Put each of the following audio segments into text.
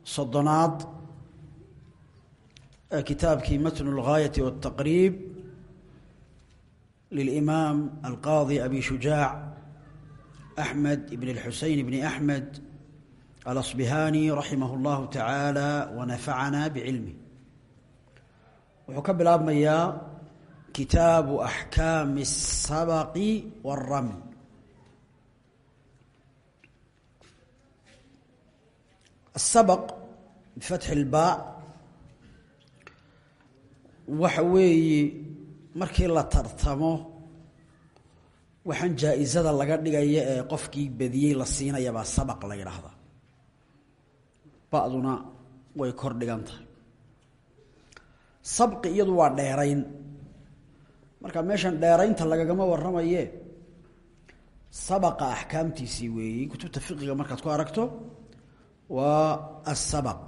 ودرسجي صدناد كتابك متن الغاية والتقريب للإمام القاضي أبي شجاع أحمد بن الحسين بن أحمد الأصبهاني رحمه الله تعالى ونفعنا بعلمه وحكب الأبمية كتاب أحكام السبق والرمي السبق بفتح الباء وحوي markii la tartamo waxaan jaa-isada laga dhigaya ee qofkii badiyey la siinayabaa sabaq la yidhaahdaa ba-duna way kor dhigan tahay sabqi iyadu waa dheerayn marka meeshan dheeraynta lagagama warramaye sabaqa axkaamtiisii weeyey kutubta fiqiga markaad ku aragto waa asabaq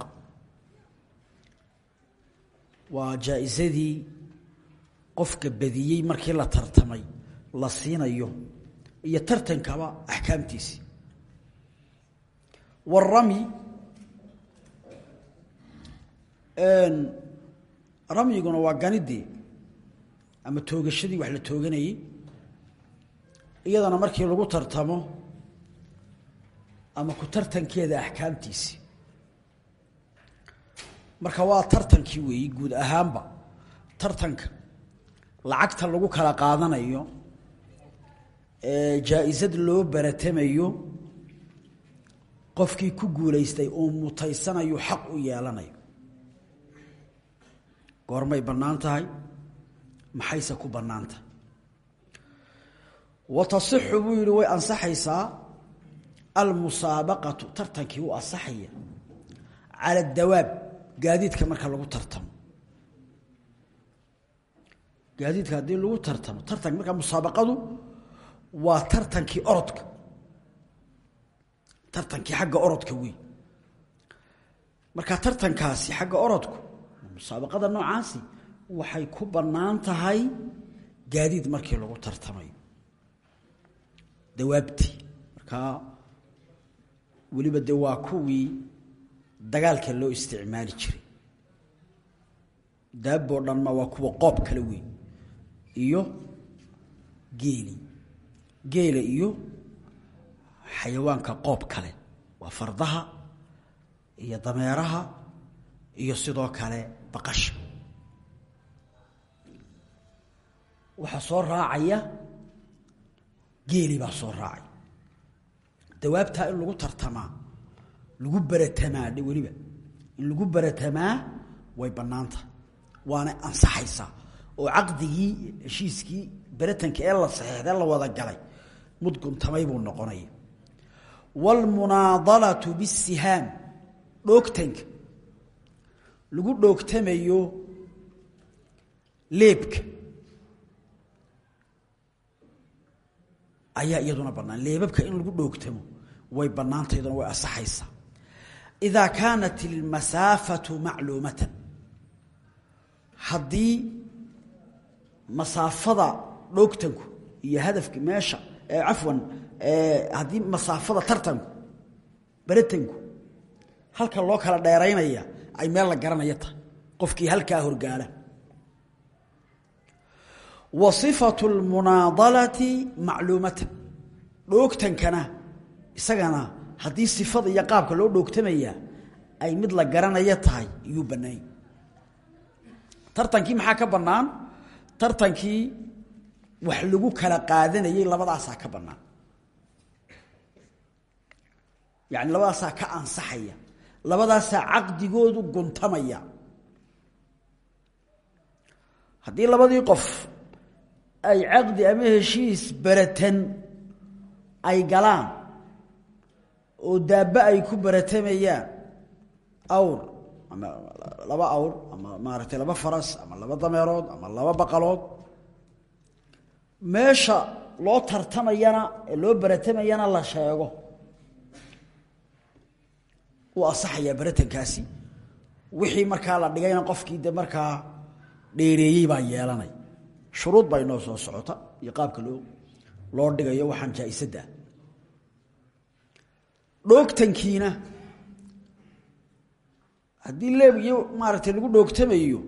waa jaa-isadii qofka badiyey markii la tartamay la siinayo iyo tartankaba axkaamtiisii warami ramyiguna waa ganidii ama toogashadii wax la tooganayey iyadana markii lagu tartamo ama ku tartankeeda axkaamtiisii marka waa tartankii weeyi guud ahaanba tartanka lacagta lagu kala qaadanayo ee jaa-isad loo baratamayo qofkii ku guulaystay uu mutaysanayo xaq u yeelanayo. Goormay bannaan tahay? Maxayse ku bannaan tahay? Wa tasixu buu yihi way ansaxaysaa almusaabaqatu tartankii u ansaxaya cala dawaab gaadiidka marka lagu tartamo. Gaadiidka haddii lagu tartamo tartank markaa musaabaqadu waa tartankii orodka. Tartankii xagga orodka wey markaa tartankaasi xagga orodku musaabaqada noocaasi waxay ku bannaan gaadiid markii lagu tartamayo. Dawaabtii markaa weliba de waa kuwii dagaalka loo isticmaali jiray. Daaboo dhanma waa kuwa qoob kale wey iyo geeli. Geela iyo xayawaanka qoob kale. Waa fardaha iyo dameeraha iyo sidoo kale baqasha. Waxaa soo raacaya geeli baa soo raacay dawaabtaa in lagu tartamaa lagu beratamaa dhe weliba. In lagu beratamaa way bannaantahay waana ansaxaysaa oo caqdigii heshiiskii beratanka ee la saxeexdee la wada galay mudguntamay buu noqonaya. Waalmunaadalatu bisihaam dhoogtanka. Lagu dhoogtamayo leebka. Ayaa iyaduna bannaan. Leebabka in lagu dhoogtamo way bannaanta iyaduna way ansaxaysaa idaa kaanat ilmasaafatu macluumatan. Haddii masaafada dhoogtanku iyo hadafka meesha cafwan haddii masaafada tartanku beratanku halka loo kala dheeraynaya ay meel la garanaya tahay qofkii halkaa horgaala. Wa sifatu lmunaadalati macluumatan. Dhoogtankana isagana haddii sifada iyo qaabka loo dhoogtamayaa ay mid la garanaya tahay iyuu bannaany tartankii maxaa ka bannaan? Tartankii wax lagu kala qaadanayay labadaasaa ka bannaan. Yacni labadaasaa ka ansaxaya labadaasaa caqdigoodu guntamaya. Haddii labadii qof ay caqdi ama heshiis beratan ay galaan oo daabbe ay ku baratamayaan awr ama laba awr ama maaragtay laba faras ama laba dameerood ama laba baqalood. Meesha loo tartamayana ee loo baratamayana la sheego. Wuu asaxayaa baratankaasi. Wixii markaa la dhigayna qofkii de markaa dheereeyey baa yeelanay. Shuruud baa inoo soo socota iyo qaabka loo loo dhigayo waxaan jaa-isadda dhoogtankiina. Haddii leeb iyo maaragtay lagu dhoogtamayo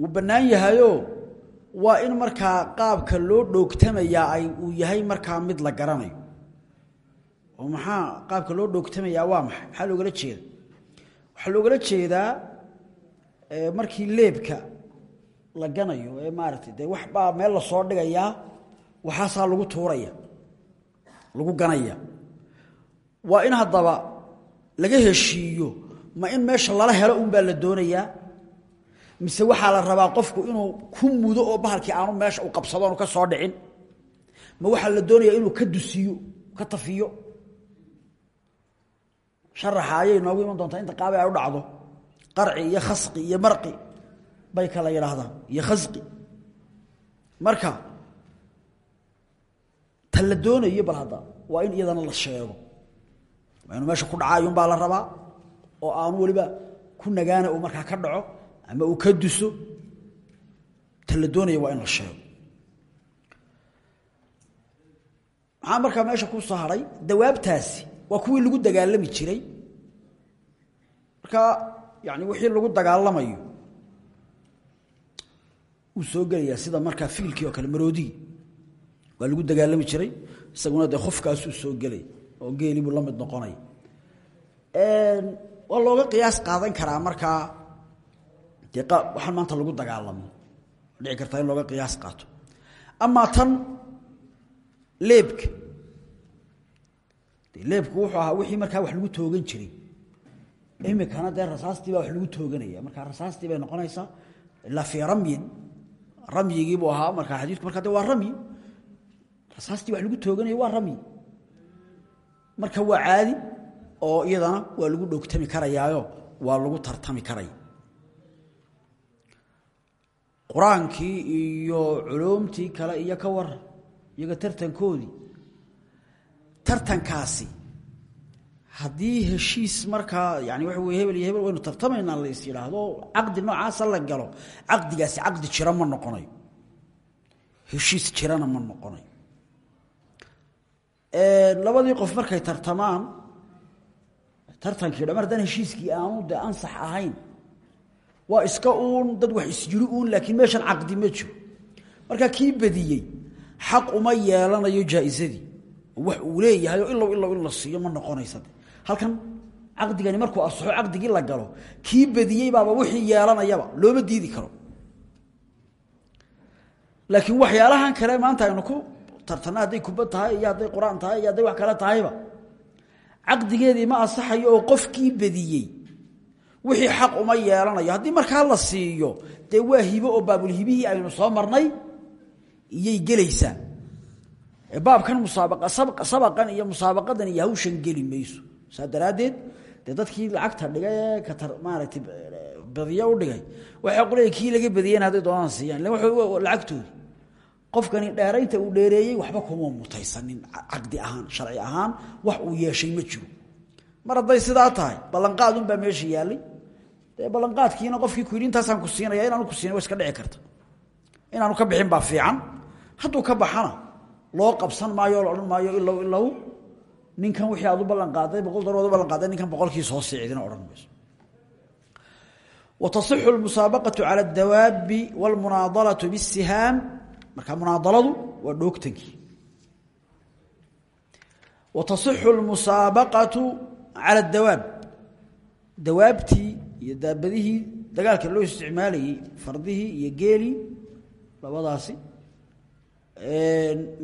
wuu bannaan yahayo waa in markaa qaabka loo dhoogtamayaa ay uu yahay markaa mid la garanayo. Oo maxaa qaabka loo dhoogtamayaa? Waa maxay? Maxaa loogala jeeda waxaa loogala jeedaa markii leebka la ganayo ee maaragtay dee wax baa meel la soo dhigayaa waxaasaa lagu tuuraya lagu ganaya waa in haddaba laga heshiiyo ma in meesha lala helo un baa la doonayaa? Mise waxaa la rabaa qofku inuu ku mudo oo bahalkii aanu meesha u qabsado aanu ka soo dhicin? Ma waxaa la doonayaa inuu ka dusiyo ka tafiyo? Sharaxa ayay noogu iman doontaa inta qaabe ay u dhacdo. Qarci iyo khasqi iyo marqi bay kala yidhaahdaan iyo khasqi. Marka ta la doonayo bal hadda waa in iyadana la sheego inuu meesha ku dhacaayun baa la rabaa oo aanu weliba ku nagaana uu markaa ka dhaco ama uu ka duso. Ta la waa in la sheego. Maxaa markaa meesha ku soo dawaabtaasi waa kuwii lagu dagaalami jiray. Marka yani wixii lagu dagaalamayo wuu soo gelayaa sida markaa fiilkii oo kale maroodigii waa lagu dagaalami jiray isaguna dee khofkaasuu soo gelay oo geeli buu la mid noqonaya waa looga qiyaas qaadan karaa markaa dee waxaan maanta lagu dagaalamo. Dhici kartaa in looga qiyaas qaato. Amaa tan leebka. De leebku wuxuu ahaa wixii markaa wax lagu toogan jiray. Imikana dee rasaastii baa wax lagu tooganaya. Markaa rasaastii bay noqonaysaa ilaa fii ramyin ramyigii buu ahaa markaa xadiidku markaa de waa ramyi. Rasaastii wax lagu tooganaya waa ramyi marka waa caadi oo iyadana waa lagu dhogtami karayaayo waa lagu tartami karaya qur'aankii iyo culuumtii kale iyo ka war iyaga tartankoodii. Tartankaasi haddii heshiis markaa yani waxa wey hebel iyo hebel waynu tartamaynaa la is yidhaahdo caqdi noocaasa la galo caqdigaasi caqdi jira ma noqonayo. Heshiis jirana ma noqonayo labadii qof markay tartamaan tartankii dhamar haddaan heshiiskii aanu de ansax ahayn. Waa iska uun dad wax isjiri uun laakiin meeshan caqdi ma jiro. Marka kii badiyey xaq uma yeelanayo jaa-isadii wax uu leeyahay oo ilow ilow in ma noqonaysa halkan caqdigani markuu asaxo caqdigii la galo kii badiyey baaba wixii yeelanayaba looma diidi karo. Laakiin waxyaalahan kale maanta aynu ku tartana hadday kubad tahay iyo hadday qur'aan tahay iyo hadday wax kale tahayba. Caqdigeedii ma asaxayo oo qofkii badiyey. Wixii xaq uma yeelanayo. Haddii markaa la siiyo dee waa hibo oo baabulhibihii soo marnay iyay gelaysaa baabkan musaabaqa sabaqan iyo musaabaqadan iyo hawshan geli mayso. Saa dadkii lacagta dhigay ee katar maaragtay badiyo u dhigay. Waxay qolaya kii laga badiyeen hadday doonaan siiyaan. Illa wuxuu lacagtoodi qofkani dheeraynta uu dheereeyey waxba kuma mutaysanin caqdi ahaan sharci ahaan wax uu yeeshay ma jiro. Mar sidaa tahay ballanqaadunbaa meesha yaalay dee ballanqaadkiina qofkii ku yidhi intaasaan ku siinaya inaanu ku siina iska dhici karta. Inaanu ka bixin baa fiican. Hadduu ka baxana loo qabsan maayo o la maayo ilow ilow ninkan wixii aad u ballanqaaday boqol doolar ad u ballanqaaday ninkan boqolkiis hoose cidina odhan mayso watasixu lmusaabaqatu cala adawaabi waalmunaadalatu bisihaam marka munaadaladu waa dhoogtankii watasixu lmusaabaqatu cala dawaab dawaabtii iyo daabadihii dagaalka loo isticmaalayey fardihii iyo geelii labadaasi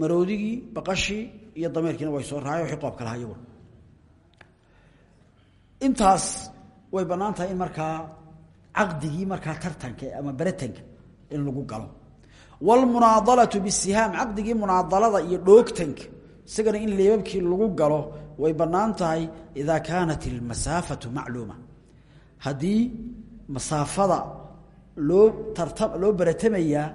maroodigii baqashii iyo dameerkiina way soo raacay waxay qoobka lahaa intaas way bannaan in markaa caqdigii markaa tartanka ama baratanka in lagu galo wlmunaadalatu bisihaam caqdigii munaadalada iyo dhoogtanka isagana in leebabkii lagu galo way bannaan tahay idaa kaanat ilmasaafatu macluuma haddii masaafada loo loo baratamayaa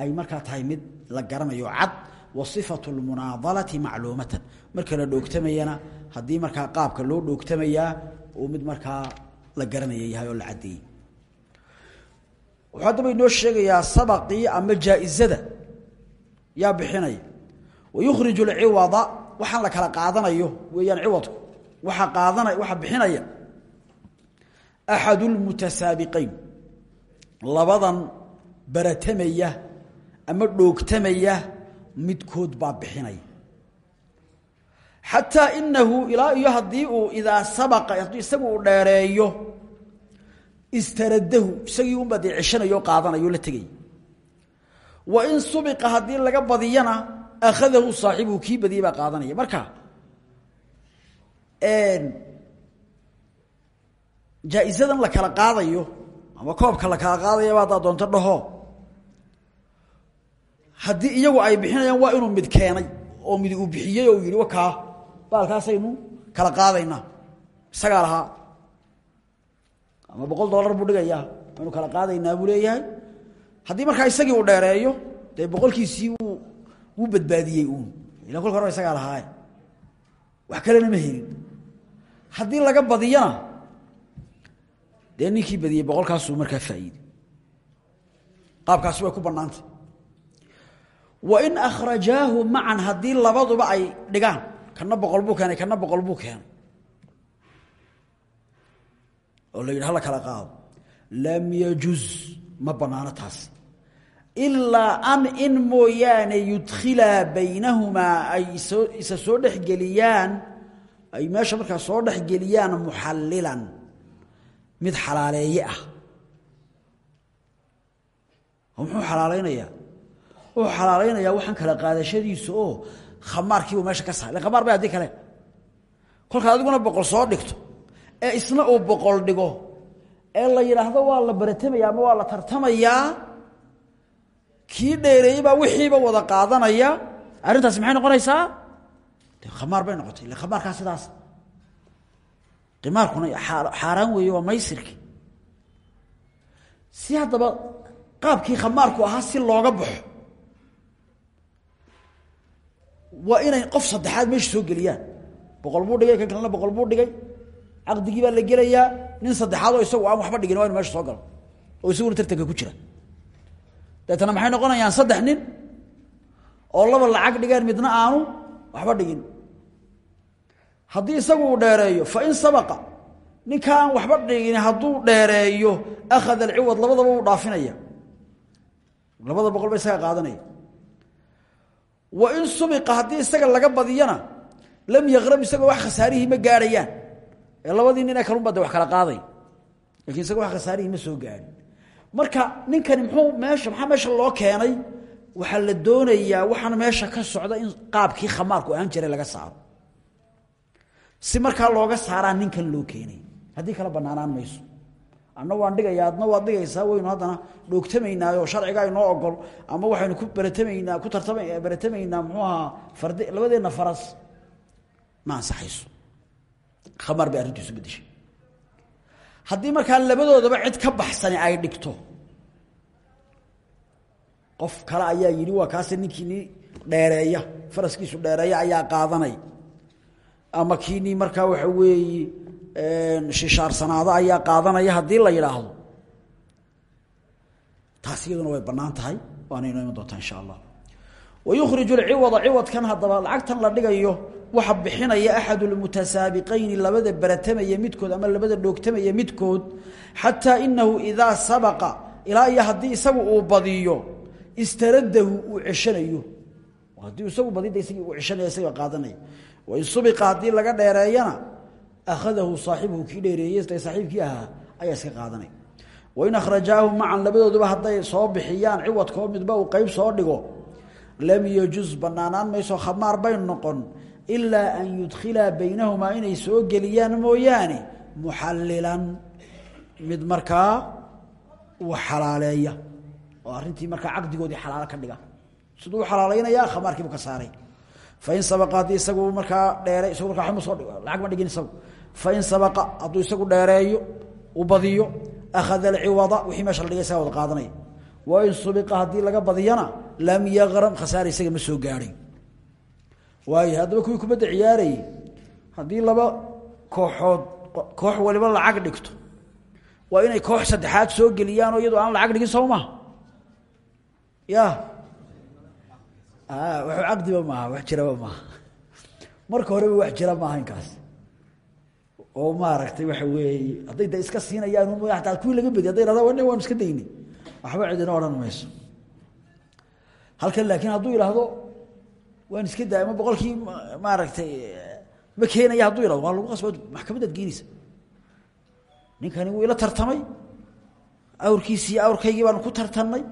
ay markaa tahay mid la garanayo cad wa sifatu lmunaadalati macluumatan marka la dhoogtamayana haddii markaa qaabka loo dhoogtamayaa uu mid markaa la garanaya yahay oo la cadeeyey wuxuu haddaba inoo sheegayaa sabaqii ama jaa-izada. Yaa bixinaya. Wa yukhriju alciwada waxaan la kala qaadanayo weeyaan ciwadku. Waxaa qaadanaya waxaa bixinaya. Axadu lmutasaabiqayn labadan baratamaya ama dhoogtamaya midkood baa bixinaya. Xataa inahu ilaa iyo haddii uu sabaqa haddii isagu dheereeyo istaradahu isagii unbaa dee ceshanayo o qaadanayo la tegaya wa in subiqa haddii laga badiyana akhadahu saaxibuhu kii badiyey baa qaadanaya. Marka jaa-isadan la kala qaadayo ama koobka la kala qaadayaba haddaa doonto dhaho. Haddii iyagu ay bixinayaan waa inuu mid keenay oo mid uu bixiyey oo yihi wakaa baalkaasaynu kala qaadaynaa isagaa ama boqol dollar buu dhigayaa. Waynu kala qaadaynaa buu leeyahay. Haddii markaa isagii uu dheereeyo dee boqolkiisii wuu badbaadiyey uun. Ila kolka horeba isagaa lahaaye wax kalena ma helin. Haddii laga badiyana dee ninkii badiyey boqolkaasuu markaa faa'iiday. Qaabkaasi way ku bannaantay. Wa in akhrajaahu macan haddii labaduba ay dhigaan kana boqol buu keenay kana boqol buu keenay oo la yidhi hala kala qaado. Lam yajuz ma bannaano taasi ilaa an in mooyaane yudkhilaa baynahumaa ay isa soo dhexgeliyaan ay meesha markaa soo dhexgeliyaan muxallilan mid xalaaleeye ah. Oo muxuu xalaalaynayaa wuxuu xalaalaynayaa waxaan kala qaadashadiisa oo khamaarkiibuu meesha ka saar khamaar bay haddii kale. Kolkaad adiguna boqol soo dhigto ee isna uu boqol dhigo. Ee la yidhaahdo waa la baratamaya ama waa la tartamayaa kii dheereeyey baa wixiiba wada qaadanaya. Arrintaasi maxay noqonaysaa? De khamaar bay noqotay ille khamaarkaa sidaas. Qimaarkuna xaaraan weeye waa maysirki. Si haddaba qaabkii khamaarku ahaa si looga baxo waa inay qof saddexaad meesha soo geliyaan. Boqol buu dhigay kan kalena boqol buu dhigay caqdigii baa la gelayaa nin saddexaad oo isagu aan waxba dhigin waa inu meesha soo galo oo isaguna tartanka ku jira. Deetana maxay noqonayaan saddex nin oo laba lacag dhigaan midna aanu waxba dhigin. Haddii isagu dheereeyo fain sabaqa ninkaan waxba dhigin hadduu dheereeyo akhada alciwad labadaba uu dhaafinaya. Labada boqol ba isaga qaadanaya. Wa in subiqa haddii isaga laga badiyana lam yaqrab isagoo wax khasaarihii ma gaadhayaan labadii nin ee kalunbaa de wax kala qaaday. Lakin isaga wax khasaarihii ma soo gaadhin. Marka ninkani muxuu meesha maxaa meesha loo keenay? Waxaa la doonayaa waxaan meesha ka socda in qaabkii khamaarku ahaan jiray laga saaro. Si markaa looga saaraa ninkan loo keenay. Haddii kala banaanaan mayso. Anna waan dhigaya adna waad dhigaysaa waynu haddana dhoogtamaynaayoo sharciga inoo ogol ama waxaynu ku baratamaynaa ku tartama baratamaynaa muxuu ahaa fardi labadeenna faras ma ansaxayso khamaar bay arrintu isu bedeshay. Haddii markaa labadoodaba cid ka baxsani ay dhigto qof kale ayaa yidhi waa kaase ninkiini dheereeya faraskiisu dheereeya ayaa qaadanay. Ama kiinii markaa waxa weeye shishaarsanaado ayaa qaadanaya haddii la yidhaahdo. Taas iyaduna way bannaan tahay waana inoo iman insha allah. Wayukhriju alciwada ciwadkan haddaba lacagtan la dhigayo waxa bixinaya axadu lmutasaabiqayni labada baratamaya midkood ama labada dhoogtamaya midkood xataa inahu idaa sabaqa ilaa iyo isagu uu badiyo istaradahu uu ceshanayo. Haddii isagu badida isagii uu ceshanaya isaga qaadanaya wain subiqa haddii laga dheereeyana akhadahu saaxibuhu kii dheereeyey saaxiibkii ahaa ayaa iska qaadanaya wain akhrajaahu macan labadooduba hadday soo bixiyaan ciwadkoo midba uu qeyb soo dhigo lam yajuz banaanaan mayso khamaar bay noqon ilaa an yudkhilaa baynahumaa inay soo geliyaan mooyaane muxallilan mid markaa wax xalaaleeya oo arrintii markaa caqdigoodii xalaalo ka dhiga. Siduu u xalaalaynayaa khamaarkiibu ka saaray. Fain sabaqa haddii isagu markaa dheere isagu markaa ma soo lacag ma dhigin isagu. Fain sabaqa hadduu isagu dheereeyo u badiyo akhada alciwada wixii meesha la dhigay isaga wada qaadanaya. Wain subiqa haddii badiyana lam yaqram khasaare isaga ma waayo haddaba kuwii kubadda ciyaarayay haddii laba kooxood koox waliba lacag dhigto waa inay koox saddexaad soo geliyaanoo iyadoo aan lacag dhigin soo maha ya wax caqdiba maaha wax jiraba maaha. Marka horeba wax jira maaha inkaas oo maaragtay waxa weeye hadday da iska siinayaan ataa kuwii laga bediy haday hahda wan waanu iska daynay. Waxba cidina odhan mayso. Halkan laakiin hadduu yidhaahdo waan iska daay ma boqolkii maaragtay ma keenaya hadduu yihahdo waa lagu qasba maxkamadaad geenaysa. Ninkani wuu ila tartamay awrkiisii awrkaygii baanu ku tartannay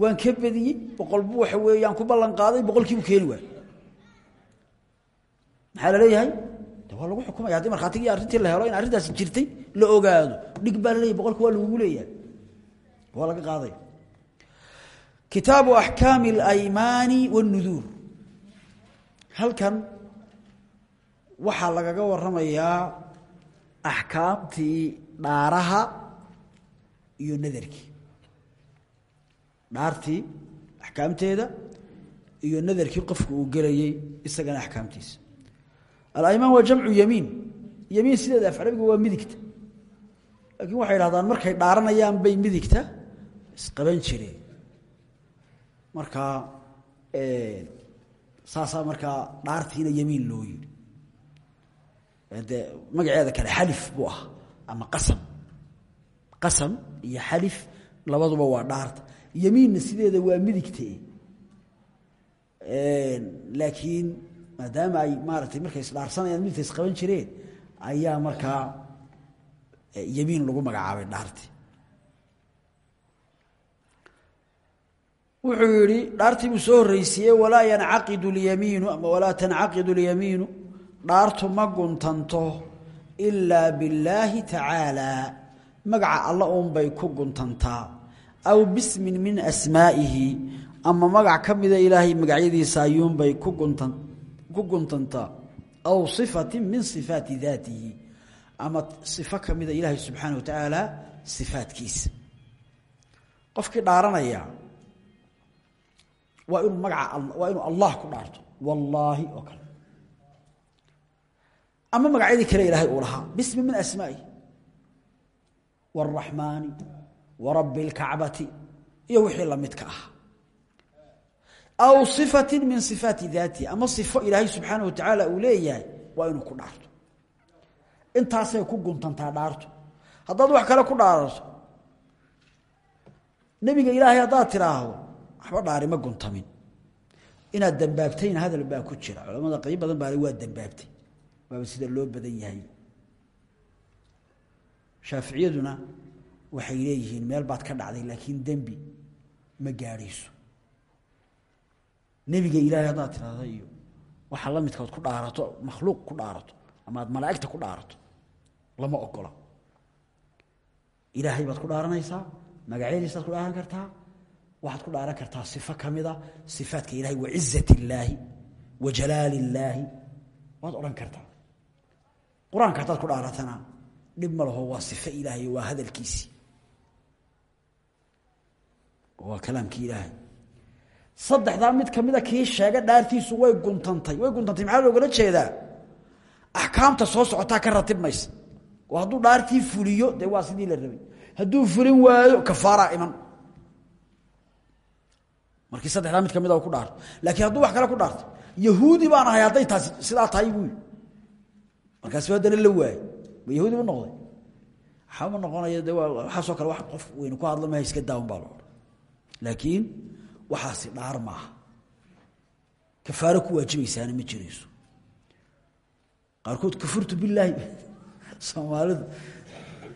waan ka bediyey boqolbu waxa weeyaan ku ballan qaaday boqolkiibu keeni waay maxaa la leeyahay? De waa lagu xukumaya haddii markhaatigii arrintii la helo in arrintaasi jirtay la ogaado dhig baa la leeyahy boqolka waa lagugu leeyahay. Waa laga qaadaya kitaabu axkaami alaymaani waاnnuduur halkan waxaa lagaga waramayaa axkaamtii dhaaraha iyo nadarkii. Dhaartii axkaamteeda iyo nadarkii qofku uu gelayey isagana axkaamtiisa. Alaymaan waa jamcu yamiin. Yamiin sideeda af carabiga waa midigta. Laakiin waxay dhahdaan markay dhaaranayaan bay midigta isqaban jireen. Markaa saasaa markaa dhaartiina yamiin loo yidhi. Dee magaceeda kale xalif buu ah ama qasam. Qasam iyo xalif labaduba waa dhaarta. Yamiinna sideeda waa midigte laakiin maadaama ay maaratay markay isdhaarsanayaan midigta isqaban jireen ayaa markaa yamiin lagu magacaabay dhaartii wuxuu yihi dhaartii buu soo horreysiiyey walaa yancaqidu lyamiinu ama walaa tancaqidu lyamiinu dhaartu ma guntanto ilaa billaahi tacaalaa magaca alla uunbay ku guntantaa. Aw bismin min asmaa'ihi ama magac ka mida ilaahay magacyadiisa ayuunbay ku guntan ku guntantaa. Aw sifatin min sifaati daatihi ama sifo ka mida ilaahay wa tacaala sifaatkiisa. Qofkii dhaaranaya waa inuu magaca waa inuu allah ku dhaarto wallaahi oo kale ama magacyadii kale ilaahay uu lahaa bismi min asmaa'ihi wاraxmaani warabbi اlkacbati iyo wixii lamidka ah aw صifati min صifaati daatihi ama صifo ilaahay subxaana wa tacaala uu leeyahay waa inuu ku dhaarto intaasay ku guntantaa dhaarto haddaad wax kale ku dhaarato nebiga ilaahay haddaad tiraahdo waxba dhaari ma guntamin. Inaad dembaabtayna hadal baa ku jira. Culamada qayb badan baa waa dembaabtay waaba sida loo badan yahay. Shaaficiyaduna waxay leeyihiin meel baad ka dhacday laakiin dembi ma gaadhayso nebiga ilaahay haddaad tirahda iyo waxaa la midka ood ku dhaarato makhluuq ku dhaarato ama aad malaa'igta ku dhaarato lama ogola. Ilaahay baad ku dhaaranaysaa magacyadiisaad ku dhaaran kartaa waxaad ku dhaaran kartaa sifo ka mida sifaatka ilahay wa cizat illaahi wa jalaali illaahi waad odhan kartaa. Qur'aanka haddaad ku dhaaratana dhib ma laho waa sifo ilaahay waa hadalkiisii waa kalaamkii ilaahay. Saddexdaa mid kamida kii sheega dhaartiisu way guntantay. Way guntantay maxaa loogala jeedaa? Axkaamta soo socotaa ka ratib hadduu dhaartii fuliyo dee waa sidii la rabay. Hadduu fulin waayo kafaaraa iman markii saddexdaa mid kamida ku dhaarto. Laakiin hadduu wax kale ku dhaarto yahuudi baan ahay hadday taasi sidaa tahay buu yii markaasi haddana la waayo. Ma yahuudi bu noqday? Waxaa ma noqonayo de waxaasoo kale wax qof weynu ku hadla maha iska daawan baa lo odhan. Laakiin waxaasi dhaar maaha kafaaro ku waajibaysaana ma jirayso. Qaarkood kufurtu bilaahi soomaalidu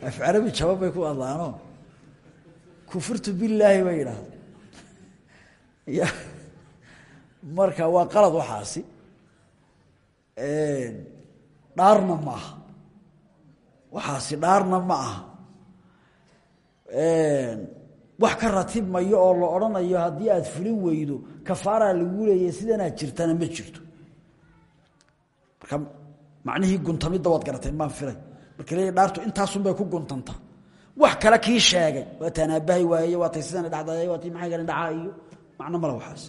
af carabi jaba bay ku hadlaano kufurtu bilaahi bay yidhaahda ya marka waa qalad waxaasi. Dhaarna ma aha. Waxaasi dhaarna ma aha. Wax ka ratibmayo oo la odhanayo haddii aad fulin weydo kafaaraa lagu leeya sidanaad jirtana ma jirto. Marka macnihii guntamidda waad garatay maan filay marka leeya dhaartu intaasunbay ku guntanta. Wax kale kii sheegay waa taan aabbahay waaye waa tay sidana dhacday waa maxay kale dhacaa macno male waxaas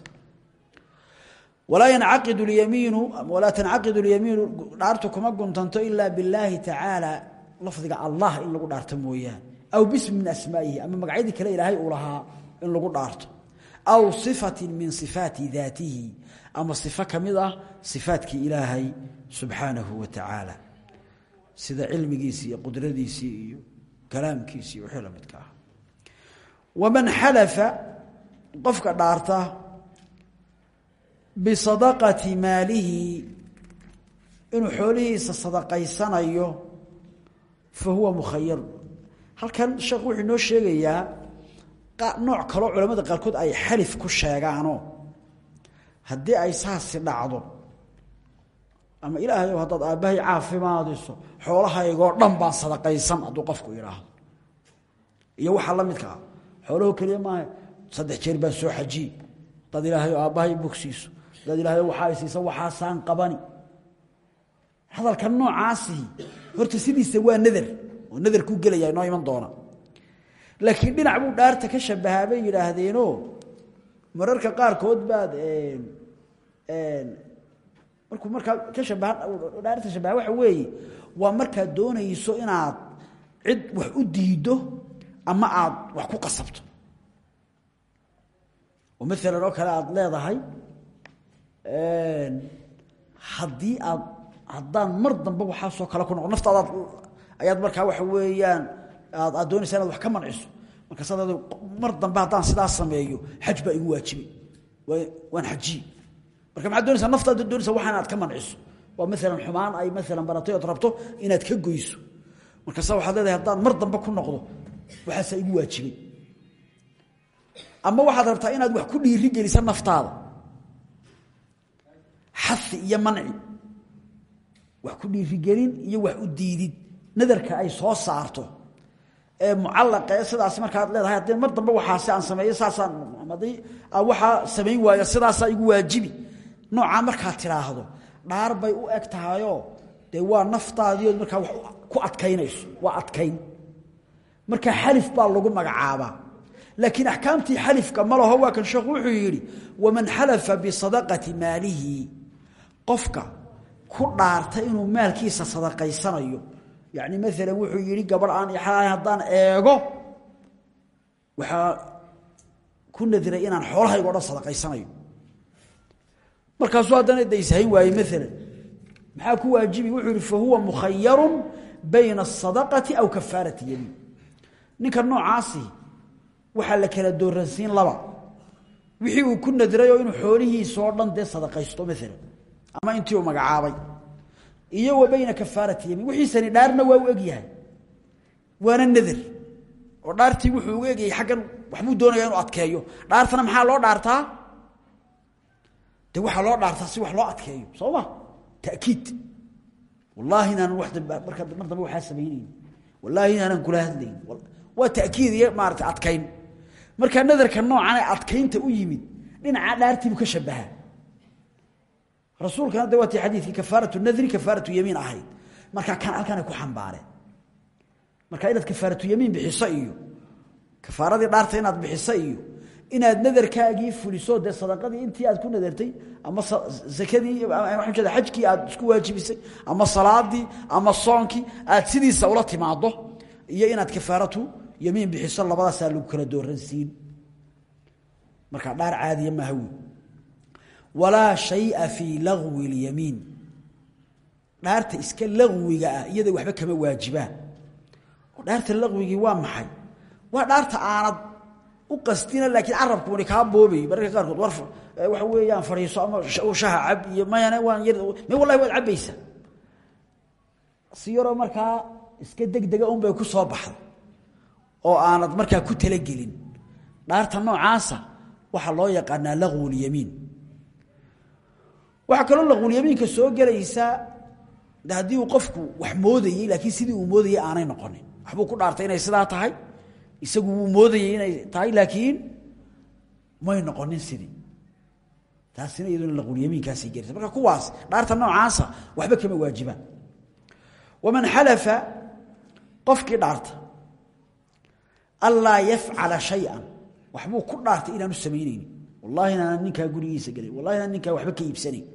walaa yancaqidu lyamiinu walaa tancaqidu lyamiinu dhaartu kuma guntanto ilaa billaahi tacaala lafdiga allah in lagu dhaarto mooyaane aw bismi min asmaa'ihi ama magacyadii kale ilaahay uu lahaa in lagu dhaarto aw صifati min صifaati daatihi ama صifo ka mid ah صifaatkii ilaahay subxaanahu wa tacaala sida cilmigiisii iyo qudradiisii iyo kalaamkiisii iyo wixii lamidka ah waman xalafa qofka dhaarta bisadaqati maalihi inuu xoolihiisa sadaqaysanayo fa huwa mukhayaru halkan sheekhu wuxuu inoo sheegayaa nooc kaloo culamada qaarkood ay xalif ku sheegaanoo. Haddii ay saasi dhacdo ama ilaahayow haddaad aabbahay caafimaadiso xoolahaygoo dhan baan sadaqaysan hadduu qofku idhaahdo iyo waxaa la midka ah xoolaho keliya maaha saddex jeer baan soo xajiye haddaad ilaahayo aabbahay bogsiiso. Haddaad ilaahayo waxaa ay siisa waxaasaan qabani. Hadalka noocaasihi horta sidiisa waa nader oo nader ku gelaya inoo iman doona. Laakiin dhinac buu dhaarta ka shabahaa bay yidhaahdeenoo mararka qaarkood baad markuu markaa ka shabaha dhaarta shabaha waxa weeye waa markaad doonayso inaad cid wax u diiddo ama aad wax ku qasabto oo maalan oo kale aad leedahay haddii aad haddaan mar dambe waxaasoo kale ku noqo naftaadaad ayaad markaa waxa weeyaan aad aad doonaysa inaad wax ka manciso markaas ad mar dambe sidaas sameeyo xaj igu waajibay waan xajiye marka maxaad doonaysaa naftaada doonaysa waxaan aad ka manciso waa maalan xumaan ay maalan baratay ood rabto inaad ka goyso. Markaasa waxaad leedahay haddaan mar ku noqdo waxaasaa igu waajibay ama waxaad rabtaa inaad wax ku dhiiri gelisa naftaada. Xai iyo manci. Wax ku dhiirigelin iyo wax u diidid. Nadarka ay soo saarto. Ee mucalaqa sidaas markaad leedahay haddii mar dambe waxaasi aan sameeyo saasaan haddii aan waxaa samayn waayo sidaasaa igu waajibi. Noocaa markaad tidhaahdo dhaar bay u eg tahayoo dee waa naftaadiiood markaa wax ku adkaynayso waa adkayn. Marka xalif baa lagu magacaabaa laakiin axkaamtii xalifka ma laho waa kan sheekhu wuxuu yidhi waman xalafa bisadaqati maalihi. Qofka ku dhaarta inuu maalkiisa sadaqaysanayo yani maalan wuxuu yidhi gabadh aan ixlaal haddaan eego waxaa ku nadiray inaan xoolahaygo dhan sadaqaysanayo. Markaasuu haddana da ishayn waaye maxaa ku waajibi? Wuxuu yihi fahuwa mukhayaru bayna asadaqati aw kafaarati yamiin ninka noocaasi waxaa la kala dooransiin laba. Wixii uu ku nadirayoo inuu xoolihiisoo dhan dee sadaqaysto maalan ama intii uu magacaabay. Iyo wa bayna kafaarati yamiin. Wixiisani dhaarna waa u egyahay waana nader oo dhaartii wuxuu uga egyahay xaggan waxbuu doonaya inuu adkeeyo. Dhaartana maxaa loo dhaartaa? De waxaa loo dhaartaa si wax loo adkeeyo. Soo ma? Takiid. Wallaahi inaanan wa marka mar dambe waxaa samaynayn. Wallaahi inaanan kula hadlayn. Waa takiid iyo maarata adkayn markaa nadarka noocanee adkaynta u yimid dhinaca dhaartiibuu ka shabahaa rasuulkana de waati xadiidkii kafaaratu nadri kafaaratu yamiin ahayd. Markaa kan halkanay ku xambaareen marka inaad kafaaratu yamiin bixiso iyo kafaaradii dhaarta inaad bixiso iyo inaad nadarkaagii fuliso dee sadaqadii intii aad ku nadartay ama zakadii waxaan jeeda xajkii aad isku waajibisay ama salaadii ama soonkii aad sidiisa ula timaado iyo inaad kafaaratu yamiin bixiso labadaasaa lagu kala dooransiin. Marka dhaar caadiya maaha wey walaa shaya fii lagwi اlyamiin dhaarta iska lagwiga ah iyada waxba kama waajibaan. Dhaarta lagwigii waa maxay? Waa dhaarta aanad u qasdina laakiin carabkuuni kaa boobay. Mararka qaarkood war waxa weeyaan fadhiiso ama shaha cab iyo mayane waan yar may wallahi waad cabbaysaa. Si yaroo markaa iska degdega un bay ku soo baxday oo aanad markaa ku talagelin. Dhaarta noocaasa waxaa loo yaqaanaa lagwulyamiin waxaa kaloo laquulyamiinka soo gelaysa de haddii uu qofku wax moodayey laakiin sidii uu moodayey aanay noqonin. Waxbuu ku dhaartay inay sidaa tahay isagu wuu moodayey inay tahay laakiin may noqonin sidii. Taasina iyaduna laquulyamiinkaasay gelaysa marka kuwaas dhaarta noocaasa waxba kama waajibaan. Waman xalafa qofkii dhaarta anlaa yafcala shayan. Waxbuu ku dhaartay inaanu samaynaynin wallahi inaanan ninkaa gurigiisa gelay wallahi inaan ninkaa waxba ka iibsanayn.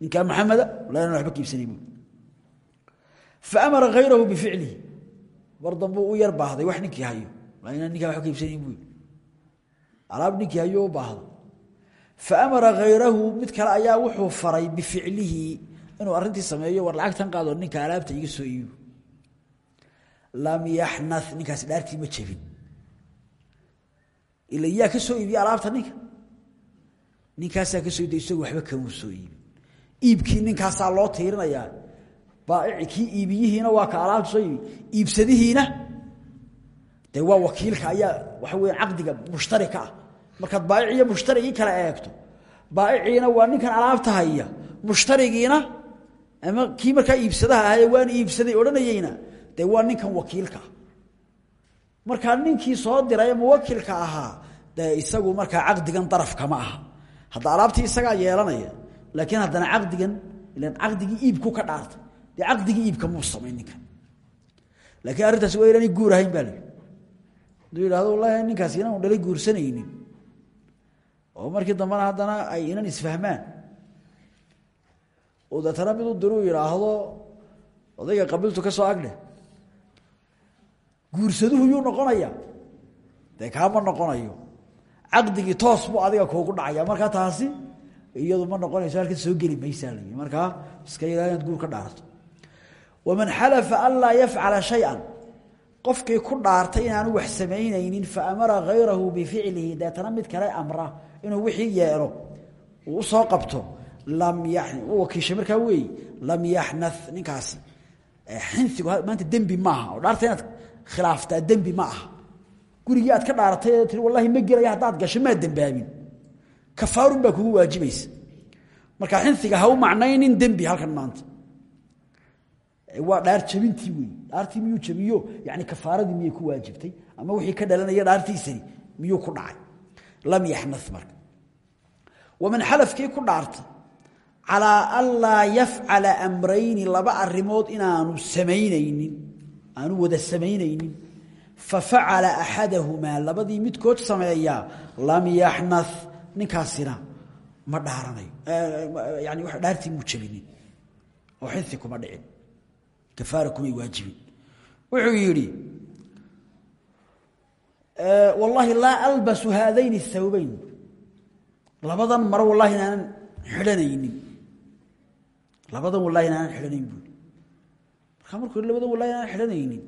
Ninkaa maxameda wallahi inaan waba ka iibsanayn bu faamara hayrahu bificlihi. Mar dambuu u yar baahday wax ninkii hayo. Wallahi inaan ninkaa waba ka iibsanayn buu. Alaab ninkii hayo u baahdo. Faamara hayrahu mid kale ayaa wuxuu faray bificlihi inuu arrintii sameeyo war lacagtan qaado ninka alaabta iga soo iibo lam yaxna ninkaasi dhaartii ma jebin ila yaa ka soo iibiye alaabta ninka. Ninkaasaa ka soo iibiy isagu waxba kamuu soo iibin. Iibkii ninkaasaa loo tiirinayaa. Baaici iibiyihiina waa ka alaabta soo iibi. Iibsadihiina? Dee waa wakiilka ayaa waxa weya caqdiga mushtarika ah. Markaad iyo mushtarigii kala eegto. Baa'iciina waa ninkan alaabta haya. Mushtarigiina ama kii markaa iibsadaha ahaye waan iibsaday odhanayeyna dee waa ninkan wakiilkaa markaa ninkii soo diray muwakilka ahaa dee isagu markaa caqdigan darafkama aha. Hadda alaabtii isagaa yeelanaya laakiin haddana caqdigan ilan caqdigii iibku ka dhaartay. Dee caqdigii iibka muu samayn ninkan laakiin arrintaasi waa inaanay guur ahayn baa la yidhi. Haduu yidhahdo wallahi ninkaasi inaan dhalay guursanaynin. Oo markii dambena haddana ay inan isfahmaan. Oo deetana mid u diruu yidhaahdo odayga qabiiltu ka soo agdhe guursaduhu yuu noqonaya. Dee kaama noqonayo. Caqdigii toos buu adiga kuugu dhacaya. Markaa taasi iyadu ma noqonayso halkan soo geli maysaa layi iska ilaa inaad guur ka dhaarto waman xalafa an laa yafcala qofkii ku dhaartay inaanu wax samaynaynin fa amara hayrahu bificlihi. Deetana mid kale amra. Inuu wixii yeelo uu u soo qabto lam u wakiishay markaa weey lam yaxna ninkaasi. Xinsigu maanta dembi maaha. Oo dhaarta inaad khilaaftaa dembi ma aha. Gurigii aad ka dhaaratay tii wallahi ma gelaya haddaad gasho maa dembaabin kafaarun baa kugu waajibaysa. Marka xinsiga ha u macnaynin dembi halkan maanta. Waa dhaar jabintii wey dhaartii miyuu jabiyo yani kafaaradii miyay ku waajibtay? Ama wixii ka dhalanaya dhaartiisani miyuu ku dhacay? Lam yaxna marka. Waman xalafkii ku dhaartay calaa an laa yafcala amrayni laba arimood inaanu samaynaynin aanu wada samaynaynin. Fafacala axadahumaa labadii midkood sameeyaa lam yaxna ninkaasina ma dhaaranayo yani dhaartii muu jabinin oo kuma dhicin. Kafaara kumay wuxuu yidhi wallaahi laa albasu haadayn اthawbayn labadan maro wallahi inaanan xidhanaynin. Labadan wallahi inaanan xidhanayn markuu labadan wallahi inaanan xidhanaynin.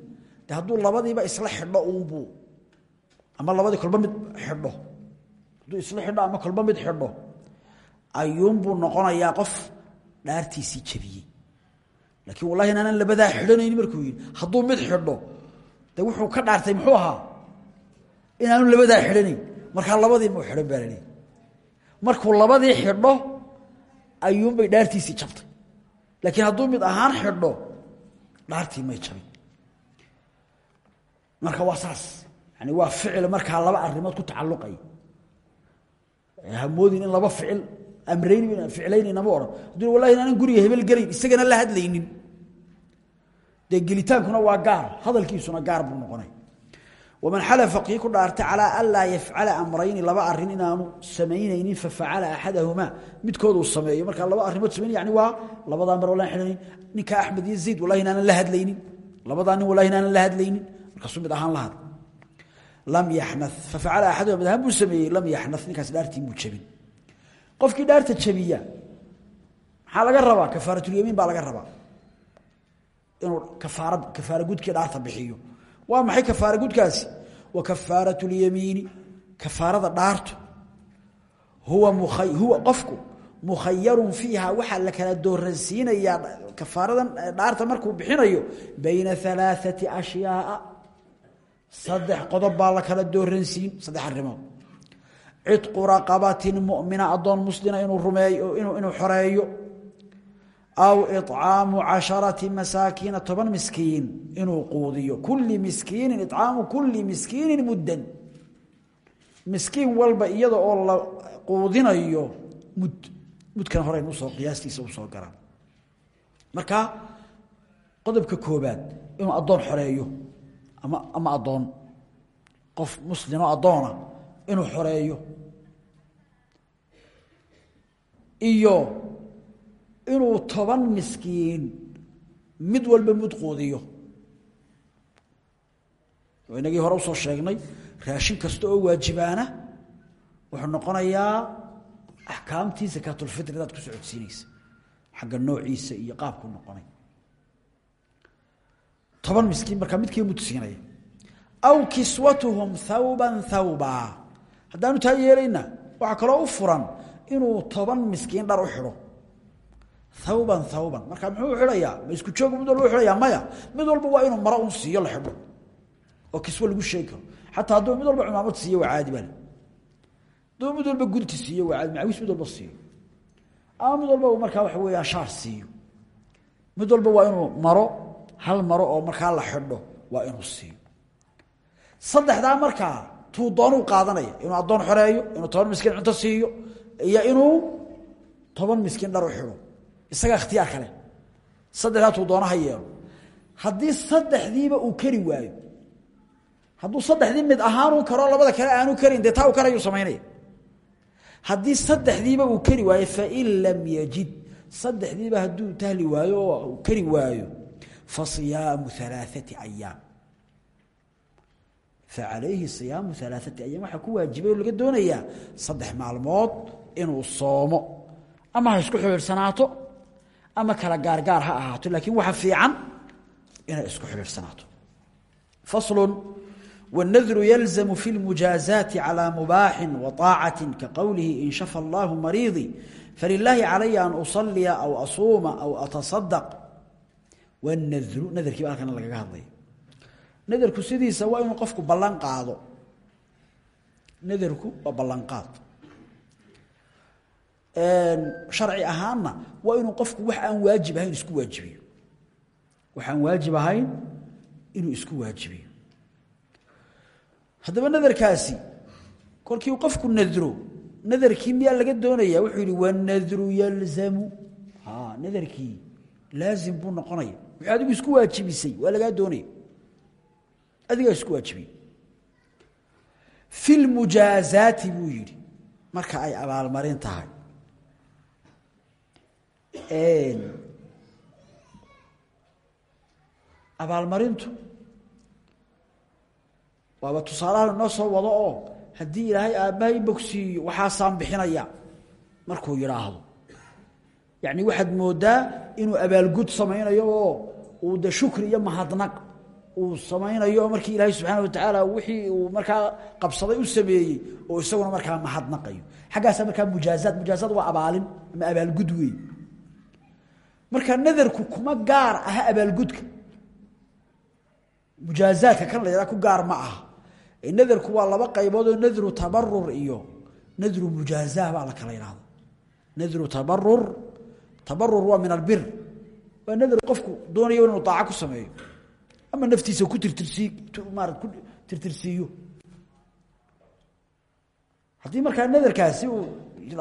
De hadduu labadiiba isla xidho uunbuu ama labadii kolba mid xidho. Hadduu isla xidho ama kolba mid xidho. Ayuunbuu noqonayaa qof dhaartiisii jabiyey. Laakiin wallahi inaanan labadaa xidhanayni markuu yidhi hadduu mid xidho de wuxuu ka dhaartay muxuu ahaa? Inaanu labadaa xidhanayn. Markaa labadii muu xidhan baa laleeyi markuu labadii xidho ayuunbay dhaartiisii jabtay. Laakiin hadduu mid ahaan xidho dhaartii may jabin. Marka waa saas. Yani waa ficil markaa laba arimood ku tacalluqaya hamoodin in laba ficil amrayn ficlaynayna ma odhan hadduu wallahi inaanan guriga hebel gelayn isagana la hadlaynin. Dee gelitaankuna waa gaar hadalkiisuna gaar buu noqonay waman xalafa kii ku dhaartay calaa an laa yafcala amrayni laba arrin inaanu samaynaynin fafacala axadahumaa midkooduu sameeyo. Markaa laba arimood samayn yani waa labadaa mar wallahi xidhanayn ninka axmed iyo wallahi inaanan la hadlaynin. Labadaa wallahi inaanan la hadlaynin. Markaasuu mid ahaan la lam yaxna fafacala axaduhuma mid ahaan lam yaxna ninkaas dhaartii muu jabin. Qofkii jabiya maxaa laga rabaa? Kafaaratulyamiin baa laga rabaa. Inuu kafaara kafaara gudkii bixiyo waa maxay kafaara gudkaasi? Wa kafaaratu lyamiini kafaarada dhaartu. Huwa qofku mukhayarun fiiha. Waxaa la kala dooransiinayaa kafaaradan dhaarta markuu bixinayo bayna alaaثati ashyaaa saddex qodob baa la kala dooransiin saddex arrimood. Cidqu raqabatin mumina adoon muslina inuu rumeeyo inuu xoreeyo aw icaamu casharati masaakiina toban miskiin inuu quudiyo kuli miskiinin icaamu kuli miskiinin muddan miskiin walba iyada oo la quudinayo mud mudkan horeyn u soo qiyaastiisa u soo garaa marka qodobka koobaad inuu addoon xoreeyo ama ama addoon qof muslimo addoona inuu xoreeyo iyo inuu toban miskiin mid walba mud quudiyo. Oo inagii hore u soo sheegnay raashin kasta oo waajibaana wuxuu noqonayaa axkaamtii sakaatulfitridaad ku socodsiinaysa. Xagga noociisa iyo qaabku noqonay. Toban miskiin markaa midkii mud siinaya. Aw kiswatuhum thawban thawba. Haddaanu taa yeelayna waxaa kaloo u furan inuu toban miskiin dhar u xidho thawban thawban. Markaa muxuu u xidhayaa? Ma isku joogu mid walba xidhayaa? Maya. Mid walba waa inuu maro un siiyo la xidho. Oo kiswo lagu sheegi karo. Hadduu mid walba cumaamad siiyo waa caadi bale. Hadduu mid walba gunti siiyo waa caadi. Macawis mid walba siiyo. Ama mid walba uu markaa waxa shaar siiyo. Mid walba waa inuu maro hal maro oo markaa la xidho waa inuu siiyo. Saddexdaa markaa tuu doonuu qaadanaya. Inuu addoon xoreeyo inuu toban miskiin cunto siiyo iyo inuu toban miskiin dhar u xidho isagaa ikhtiyaar kale saddexdaa tuu doonaha yeelo. Haddii saddexdiiba uu keri waayo hadduu saddexdii mid ahaanuu karo labada kale aanu karin dee taa uu karayuu samaynaya. Haddii saddexdiiba uu keri waayo fain lam yajid. Saddexdiiba hadduu tahli waayo oo keri waayo fa siyaamu alaaثati ayaam facalayhi siyaamu alaaثati ayaam waxaa ku waajibay oo laga doonayaa saddex maalmood inuu soomo ama ha isku xidhiidhsanaato ama kala gaargaar ha ahaato laakiin waxa fiican inay isku xidhiidhsanaato faslu والنذر يلزم في المجازات على مباح وطاعة كقوله إن شفى الله مريضي فلله علي أن أصلي أو أصوم أو أتصدق والنذر نذر كيف أنا لك هذا نذر كسيدي سواء قفك بلان قاضو نذرك harci ahaanna waa inuu qofku wax aan waajib ahayn isku waajibiyo. Waxaan waajib ahayn inuu isku waajibiyo. Haddaba nadarkaasi kolkii qofku nadro nadarkii miyaa laga doonaya wuxuu yihi wanadru yalzamu. Nadarkii laazim buu noqonaya. Wuxuu adigu isku waajibisay waa lagaa doonaya. Adigaa isku waajibiyey. Fi lmujaazaati buu yidhi. Marka ay abaalmarin tahay abaalmarintu. Waaba tusaalahan inoo soo wado oo haddii ilaahay aabbahay bogsiiyo waxaasaan bixinaya markuu yidhaahdo yacni waxaad moodaa inuu abaalgud samaynayo oo uu de shukri iyo mahadnaq uu samaynayo markii ilaahay subxaana watacaala wixii uu markaa qabsaday u sameeyey oo isaguna markaa mahadnaqayo. Xaggaasa markaa mujaazaad mujaazaad waa abaalin ama abaalgud wey marka nadarku kuma gaar aha abaalgudka. Mujaazaadka kan la yadhaha ku gaar ma aha. Nadarku waa laba qaybood oo nadru tabarur iyo nadru mujaazah baa la kala yidhahda nadru tabarur tabarur waa min albir. Waa nadar qofku doonayo inuu daaco ku sameeyo. Ama naftiisa ku tirtirsii maarata ku tirtirsiiyo. Haddii markaa nadarkaasi uu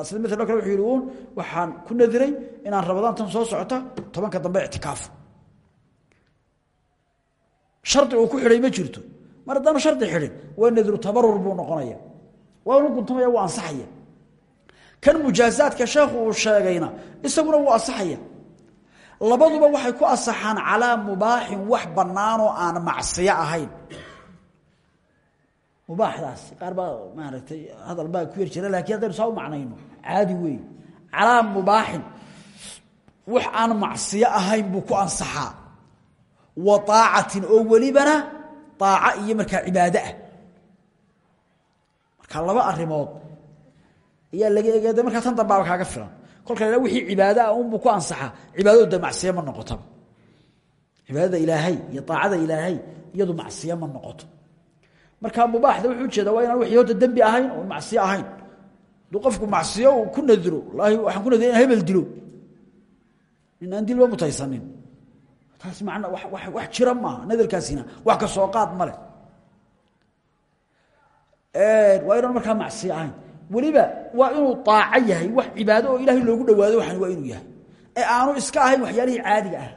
sida mala o kale wuxuu yihi un waxaan ku nadiray inaan rabadaan tan soo socota tobanka dambe ictikaaf. Shardi uu ku xidhay ma jirto. Mar haddaanu shardi xidhin waa nadru tabarur buu noqonaya. Waa inu guntamaya wuu ansaxaya. Kan mujaazaadka sheekhu uu sheegayna isaguna wuu ansaxaya. Labaduba waxay ku asaxaan calaa mubaaxin wax banaanoo aan macsiyo ahayn mubaaxdaas qaar baa maaragtay hadal baa ku yar jira lakiin haddaynu saa u macnayno caadi weey calaa mubaaxin wax aan macsiyo ahayn buu ku ansaxaa. Wa aacatin oo welibana aaco iyo markaa cibaado ah. Marka laba arimood ayaa laga eegaya de markaa tan dambaaba kaaga filan. Kolka wixii cibaado ah unbuu ku ansaxaa cibaadadu de macsiye ma noqotaba cibaadada ilaahay iyo aacada ilaahay iyadu macsiye ma noqoto markaa mubaaxda wuxuu ujeeda waa inaan wixii horta dembi ahayn oo macsiyo ahayn. Hadduu qofku macsiyo uu ku nadiro. Wallaahi waxaan ku nadira hebel dilo. Nin aan dilba mutaysanin taas macna wax jira maaha nadarkaasina wax ka soo qaad ma leh. Waa inaan markaa macsiyo ahayn. Weliba waa inuu aaco wax cibaado oo ilaahay loogu dhawaado waxan waa inuu yahay. Ee aanu iska ahayn waxyaalihii caadiga ah.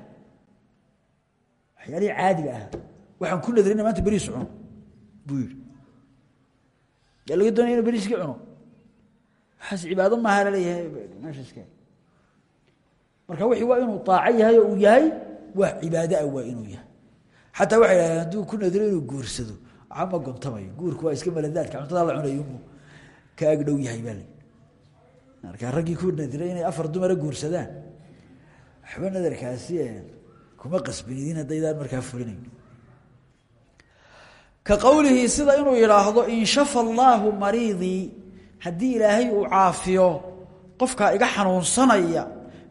Waxyaalihii caadiga ah. Waxaan ku nadarina maanta beriis cuno buu yidhi yaa laga doonaya inu beriiskii cuno? Waxaas cibaado maaha la leeyahay meeshaska marka wixii waa inuu aaco yahay oo uu yahay wax cibaado ah waa inuu yahay. Xataa waxay dhahdeen hadduu ku nadiro inuu guursado waxba ma gontamayo guurku waa iska maladaadka cuntada la cunayo ka agdhow yahay baa lii marka raggii ku nadiray inay afar dumara guursadaan. Waxba nadarkaasi kuma qasbinidin haddaydaan markaa fulinayn ka qowlihi sida inuu yidhaahdo in shafa allaahu mariidii haddii ilaahay uu caafiyo qofkaa iga xanuunsanaya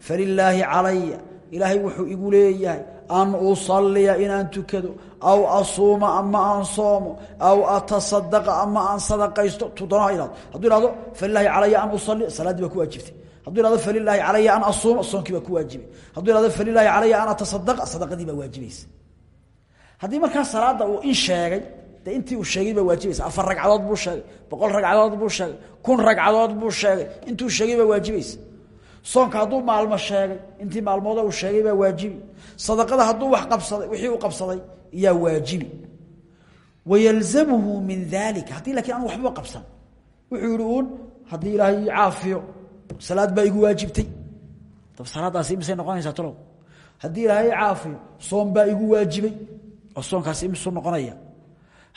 falilaahi calaya ilaahay wuxuu igu leeyahay an usaliya inaan tukado aw asuuma ama aan soomo aw atasadaqa ama aan sadaqaysto. Tudano ha ihado hadduu ihahdo falilaahi calaya an usali salaaddii baa ku waajibtay. Hadduu ihahdo falilaahi an asuuma soonkii baa ku waajibay hadduu ihahdo falilaahi an atasadaqa sadaqadii baa waajibaysa haddii markaa salaada uu in sheegay de intii uu sheegay baa waajibaysa afar ragcadood buu sheegay boqol ragcadood buu sheegay kun ragcadood buu sheegay. Intuu sheegay baa waajibaysa soonka hadduu maalmo sheegay intii maalmooda uu sheegay baa waajibi. Sadaqada hadduu wax qabsaday wixii uu qabsaday yaa waajibi. Wayalzamhu min dalika haddii lakiin aan waxbaba qabsan wuxuu yihi uun haddii ilaahay caafiyo salaad baa igu waajibtay. Dab salaadaasi imisay noqonaysaa talow haddii ilaahay caafiyo soon baa igu waajibay. Oo soonkaasi imisuu noqonaya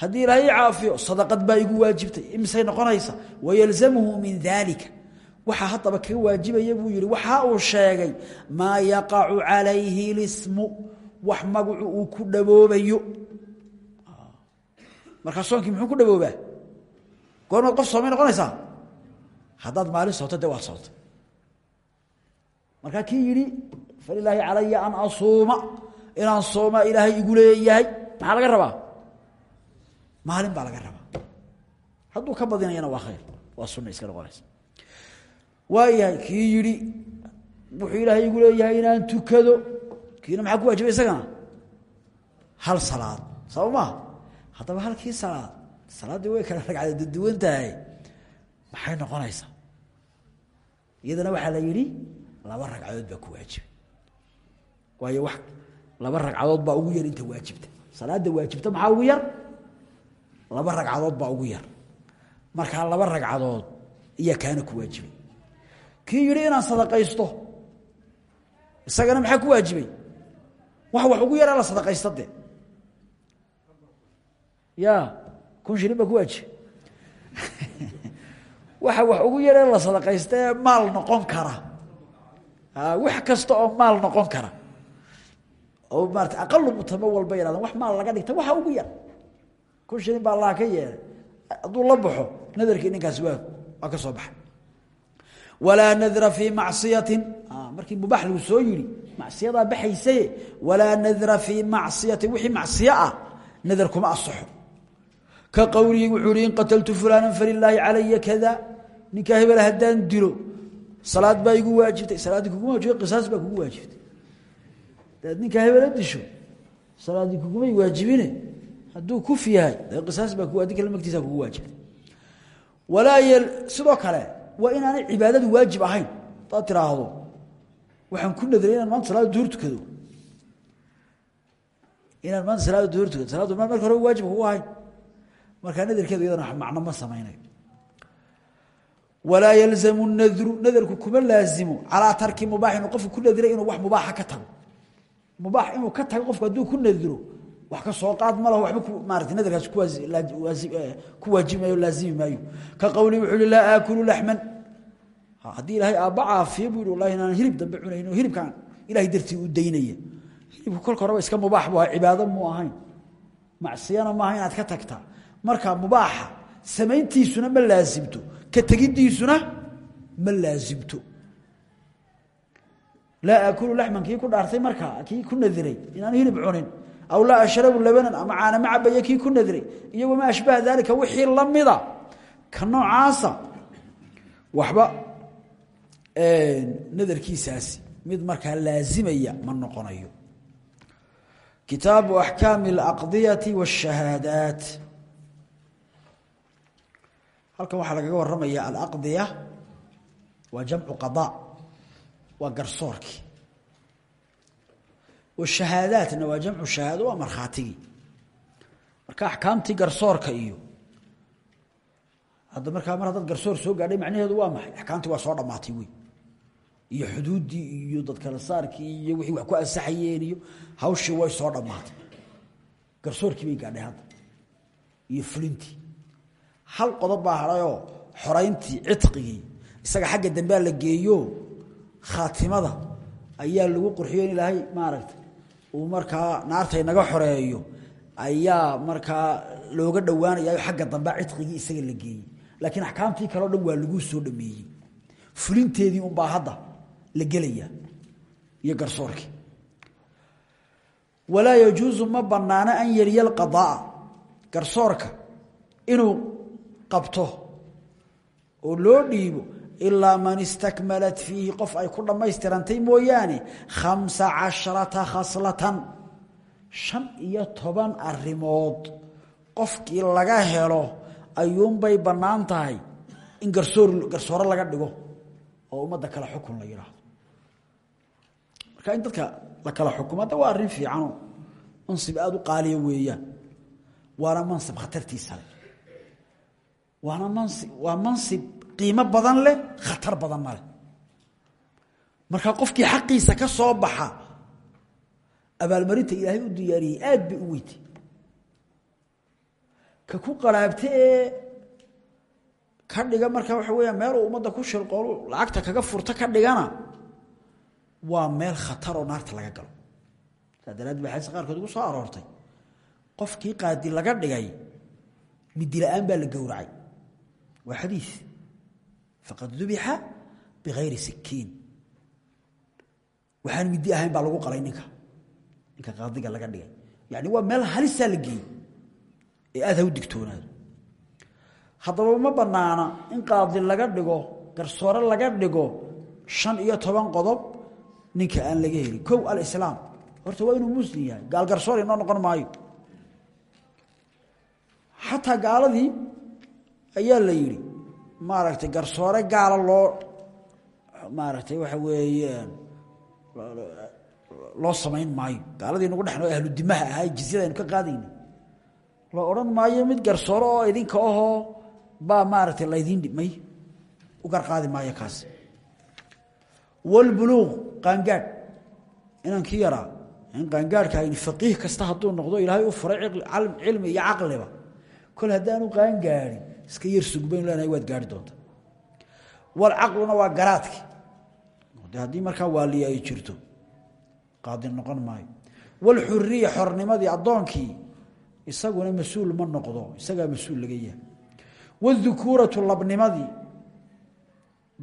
haddii ilaahay caafiyo sadaqad baa igu waajibtay. Imisay noqonaysa wayalzamhu min dalika waxaa haddaba kaga waajibaya buu yihi waxa uu sheegay maa yaqacu calayhi lismu. Wax magacu uu ku dhaboobayo. Markaa soonkii muxuu ku dhaboobaa? Goormaad qof soomay noqonaysaa haddaad maalin soobto de waad soobtay markaa kii yidhi falilaahi calaya an asuuma. Inaan soomaa ilaahay igu leeyahay. Maxaa laga rabaa maalin baa laga rabaa. Hadduu ka badinayana waa khayr. Waa sunna iska noqonaysa. Waayahay kii yidhi wuxuu ilaahay igu leeyahay inaan tukado kiina maxaa ku waajibay hal salaad. Maaha haddaba halkii salaad salaaddii way kala ragcada tahay. Maxay noqonaysaa iyadana waxaa la yidhi laba ragcadood baa ku waajibay waayo wax laba ragcadood baa ugu yar inta waajibta. Salaadda waajibta maxaa ugu yar laba ragcadood baa ugu yar. Markaa laba ragcadood iyaa kaana ku waajibay. Kii yidhi inaan sadaqaysto isagana maxaa ku waajibay? Wax wax ugu yaraa la sadaqaysta de kun shilin ku waajibay. Waxa wax ugu yaree la sadaqaysta maal noqon kara. Wax kasta oo maal noqon kara. Oo maarata aqalu mutamo walba yhahdaan wax maal laga dhigta waxa ugu yar kun shilin baa allah ka yeelay. Hadduu la baxo nadarkii ninkaasi waa ka soo baxay. Walaa nadra fii macsiyatin markii mubaax lagu soo yidhi macsiyadaa baxaysaye walaa nadra fii macsiyatin wixii macsiyo ah nadar kuma asaxo. Ka qowlihi wuxuu in qataltu fulaana falilaahi calaya kada ninkaa hebel haddaan dilo salaad baa igu waajibtay salaaddii kuguma waajibtay qisaas baa kugu waajibtay. Daad ninkaa hebela disho salaaddii kugumay waajibine hadduu kuf yahay sidoo kale waa inaanay cibaadadu waajib ahayn. Hadaad tiraahdo waxaan ku nadray inaan maanta salaada duhur tukado. Inaan maanta salaada duhur tukado. Salada ma marka hore waajib kugu ahayn markaa nadarkeedu iyadana macno ma samaynayo. Walaa yalzamu nadru nadarku kuma laazimo. Calaa tarki mubaax qofku ku nadray inuu wax mubaaxa ka tago. Mubaax inuu ka tago qofku hadduu ku nadro wax ka soo qaad ma laho waba maarata nadarkaas ku waajibi maayo laazimi maayo. Ka qowli wuxuu laa aakulu laxman. Haddii ilaahay aabba caafiyo buu inaan hilib dambe cunayno hilibkaan ilahay dartii u daynaya. Hilibku kolka horeba iska mubaax bu cibaado mu ahayn. Macsiyana maaha inaad ka tagtaa marka mubaaxa samayntiisuna ma laasimto ka tegidiisuna ma laasimto laa aakulu laxman kii ku dhaartay markaa kii ku nadiray inaan hilib cunin aw laa ashrabu labanan ama caana ma ku nadray iyo wamaa ashbaha daalika wixii lamida ka noocaasa waxba nadarkiisaasi mid markaa laazimaya ma noqonayo kitaabu axkaami alaqdiyati waاshahaadaat halkan waxaa lagaga waramaya alaqdiya waa jamcu qada waa garsoorkii shahaadaatna waa jamcu shahaado waa markhaatigii marka axkaamtii garsoorka iyo hadda markaa mar haddaad garsoor soo gaadhay macnaheedu waa maxay axkaamtii waa soo dhammaatay wey iyo xuduuddii iyo dadkala saarkii iyo wixii wax ku ansaxayeen iyo hawshii way soo dhammaatay garsoorkii bay gaadhay hadda iyo fulintii hal qodob baa hadhayoo xorayntii cidqigii isaga xagga dambea la geeyo khaatimada ayaa lagu qurxiyo in ilaahay maaragta uu markaa naarta inaga xoreeyo ayaa markaa looga dhowaanayayo xagga dambe cidqigii isaga la geeyey. Laakiin axkaamtii kaleo dhan waa laguu soo dhameeyey. Fulinteedii unbaa hadda la gelaya iyo garsoorkii. Walaa yajuusu ma banaano an yeliya alqadaa garsoorka inuu qabto oo loo dhiibo ilaa man istakmalat fiihi qof ay ku dhammaystirantay mooyaane khamsa casharata khaslatan shan iyo toban arimood qofkii laga helo ayuunbay bannaan tahay in garsoor garsoore laga dhigo oo ummadda kale xukun la yidhaahdo marka in dadka la kala xukumo waa arrin fiicanoo mansib aada u qaaliya weeyaan waana mansib khatartiisa leh waana waa mansib qiimo badan leh khatar badan ma leh. Marka qofkii xaqiisa ka soo baxa abaalmarinta ilaahay u diyaariyey aad bay u weytay ka ku qalaabta ee ka dhiga markaa waxa weeyaan meeluu ummadda ku shirqoolu lacagta kaga furto ka dhigana waa meel khataroo naarta laga galo. Saa daraaddi ba xadiis qaarkood ugu soo aroortay. Qofkii qaadi laga dhigay midi la'aan baa la gowracay. Waa xadiis faqad dubixa bikayri sikiin. Waxaan midi ahayn baa lagu qalay ninka. Ninka qaadiga laga dhigay. Yani waa meel halisaa la geeyey. Ee aad ha u digtoonaado. Haddaba ma banaana in qaadi laga dhigo garsoore laga dhigo shan iyo toban qodob ninka aan laga helin kow alislaam. Horta waa inuu muslim yahay. Gaal garsoor inoo noqon maayo. Xataa gaaladii ayaa la yidhi maaragtay garsoore gaala loo maaragtay waxa weeyaan loo samayn maayo. Gaaladii nagu dhexno ahludimaha ahaa jizyada aynu ka qaadayna la odhan maayo mid garsoore oo idinka ahoo baa maaragtay laydiin dhimay u garqaadi maayo kaas walbuluuq qaangaadh. Inankii yaraa in qaangaadhka ayni faqiih kasta hadduu noqdo ilaahay u furay cilmi iyo caqliba. Kol haddaanu qaangaadhin iska yar sugbayn leenahay waad gaari doonta. Walcaqluna waa garaadki. De haddii markaa ay jirto qaadi noqon maayo. Walxuriya xornimadii addoonkii isaguna mas'uul ma noqdo isagaa mas'uul laga yahay. Wاdukuuratu labnimadii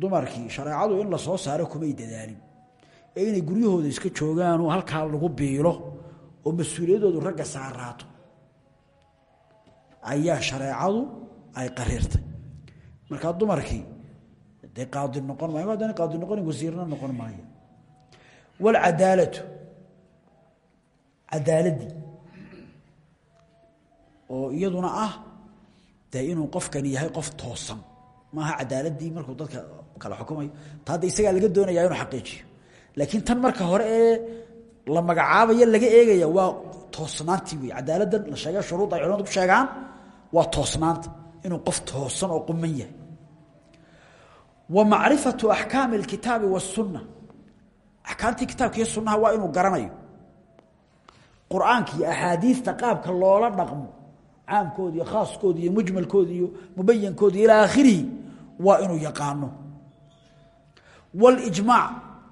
dumarkii shareecadu in la soo saaro kumay dadaalin. Ee inay guryahooda iska joogaanoo halkaa lagu biilo oo mas'uuliyaddoodu ragga saaraato. Ayaa shareecadu ay qariirtay. Markaa dumarkii dee qaadi noqon maayo haddana qaadi noqon wasiirna noqon maayo. Wاlcadaalatu cadaaladdii oo iyaduna ah de inuu qofkani yahay qof toosan. Maaha cadaaladii markuu dadka kala xukumayo. Ta hadda laga doonaya inuu xaqiijiyo. Laakiin tan marka hore ee la magacaabayo laga eegaya waa toosnaantii wey cadaaladdan la sheegay shuruudda ay culamadu ku sheegaan waa toosnaanta inuu qof toosan oo quman yahay. Wa macrifatu axkaami alkitaabi waاsunna axkaamtii kitaabka iyo sunnaha waa inuu garanayo. Qur'aanka iyo axaadiista qaabka loola dhaqmo caamkooda iyo khaaskooda iyo mujmalkooda iyo mubayankooda ilaa aakhirihi waa inuu yaqaano. Walijmaac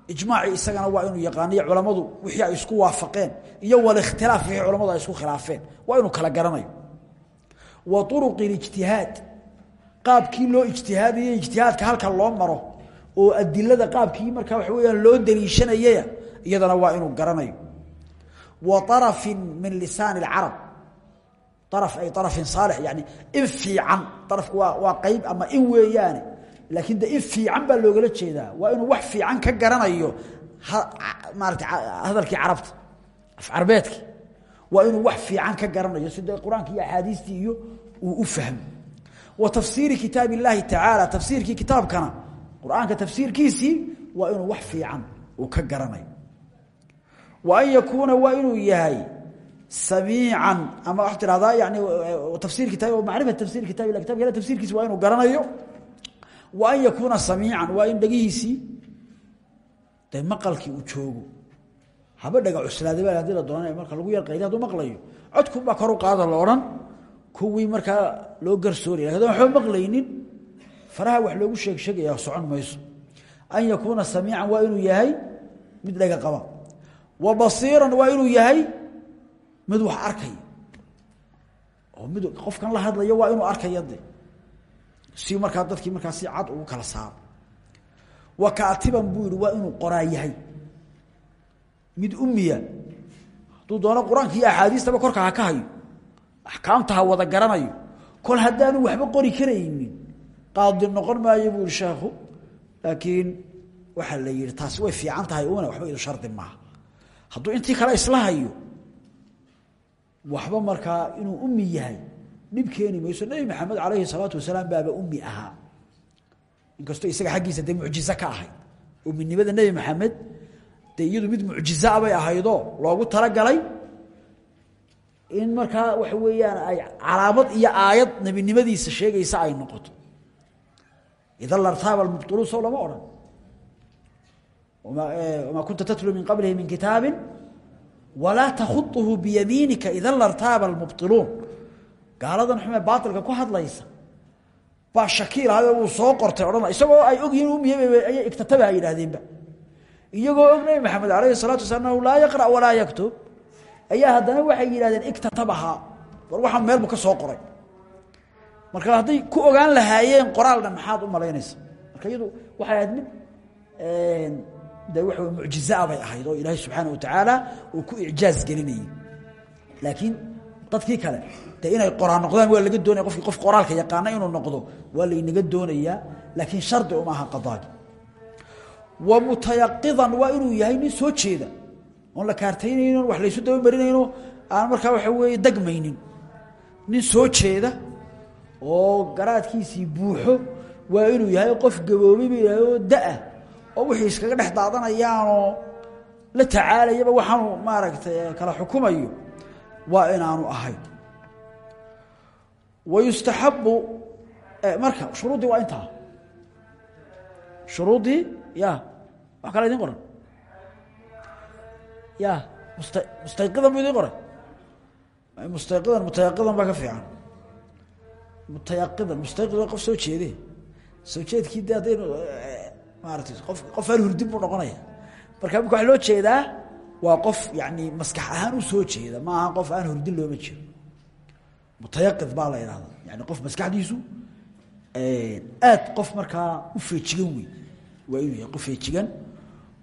ijmaaci isagana waa inuu yaqaano iyo wixii ay isku waafaqeen iyo walikhtilaaf wixii culamadu ay isku khilaafeen waa inuu kala garanayo wa uruqi lijtihaad qaabkii loo ijtihaadayo ijtihaadka halka loo maro oo adilada qaabkii markaa waxa weyaan loo daliishanayaya iyadana waa inuu garanayo. Wa arafin min lisaan اlcarab araf ay arafin saalix yani in fiican arafku waa waa qeyb ama in weeyaane. Laakiin de in fiican baa loogala jeedaa. Waa inuu wax fiican ka garanayo maarata hadalkii carabta af carbeedki waa inuu wax fiican ka garanayo sida qur'aanki iyo axaadiistii iyo uu u fahmo. Wa tafsiiri kitaab اllaahi tacaala tafsiirkii kitaabkana qur'aanka tafsiirkiisii waa inuu wax fiican uu ka garanayo. Wa an yakuuna waa inuu yahay samiican ama waxaa tirahdaa yani tafsir kitaabi macrifat tafsir kitabi ila kitabka tafsirkiisi waa inuu garanayo. Wa an yakuuna samiican waa in dhegihiisii de maqalkii uu joogo haba dhaga cuslaadaba haddii la doonanayo marka lagu yar qayli haduu maqlayo. Codkunbaa kor u qaada la odhan. Kuwii markaa loo garsooraya hadaan waxba maqlaynin faraha wax loogu sheeg sheegaya socon mayso. An yakuuna samiican waa inuu yahay mid dhaga qaba. Wa basiiran waa inuu yahay mid wax arkaya. Oo mid qofkan la hadlayo waa inuu arkaya de si markaa dadkii markaa cad ugu kala saaro. Wa kaatiban buu waa inuu qoraa yahay mid umiya hadduu doono qur'aanka iyo axaadiistaba korka ha ka hayo. Axkaamta wada garanayo. Kol haddaanu waxba qori karaynin. Qaadi noqon maayo buu sheekhu laakiin waxaa la yihi taasi way fiican tahay una waxba idu shardi maaha. Hadduu intii kale isla waxba markaa inuu umi yahay. Dhib mayso nebi maxamed calayhi salaatu wasalaam baaba umi ahaa. Inkastoo isaga xaggiisa dee mucjize ka ahayd uminimada nebi maxamed dee iyadu mid mucjizaa bay ahaydoo loogu talagalay in markaa waxa weeyaan ay calaamad iyo aayad nebinimadiisa sheegaysa ay noqoto. Idan lartaaba almubtiluun sow lama odhan. Wamaa kunta tatlu min qablihi min kitaabi walaa takhuطuhu biyamiinika. Idan lartaaba almubtiluun. Gaaladan xume baatilka ku hadlaysa. Baa shakiil ahay oo uu soo qortay odhana isagoo ay ogyihiin umiye ayay igtataba yidhaahdeenba iyagoo og maxamed alayhi الsalatu wasala anahu laa yaqra' walaa yaktub. Ayaa haddana waxay yidhahdeen igtatabahaa war waxaa meel bu ka soo qoray. Marka hadday ku ogaan lahaayeen qoraalna maxaad u malaynaysa marka iyadu waxay ahayd mid de waxa mucjizaa bay ahayd ilaahay subxaana wa tacaala uu ku icjaaz gelinayay. Laakiin dadkii kale de inay qoraan noqdaan waa laga doonaya qofkii qof qoraalka yaqaana inuu noqdo waa laynaga doonayaa. Laakiin shardi uma aha wa mutayaqidan waa inuu yahay nin soo jeeda. Oon la kaartaynayno wax laysu dabamarinayno aan markaa waxa weeye degmaynin. Nin soo jeeda oo garaadkiisii buuxo waa inuu yahay qof gaboobay ba yahay oo wixii iskaga dhex daadanayaanoo la tacaalayaba waxaanu maaragtay kala xukumayo waa inaanu ahayn. Wa yustaxabu marka shuruuddii waa intaa. Shuruuddii ya wax kala idin qoran. Ya musta mustayqidan bu idin qoray. Mustayqidan mutayaqidan baa ka fiican. Mutayaqidan mustayqid waa qof soo jeede soo jeedkii de haddaynu maaratay qof qof aan hurdin buu noqonaya marka imika waxa loo jeedaa waa qof yani maskax ahaan u soo jeeda. Ma aha qof aan hurdin looma jeedo mutayaqid baa la idhahda yani qof maskaxdiisu aad qof markaa u feejigan wey waa inuu yahay qof feejigan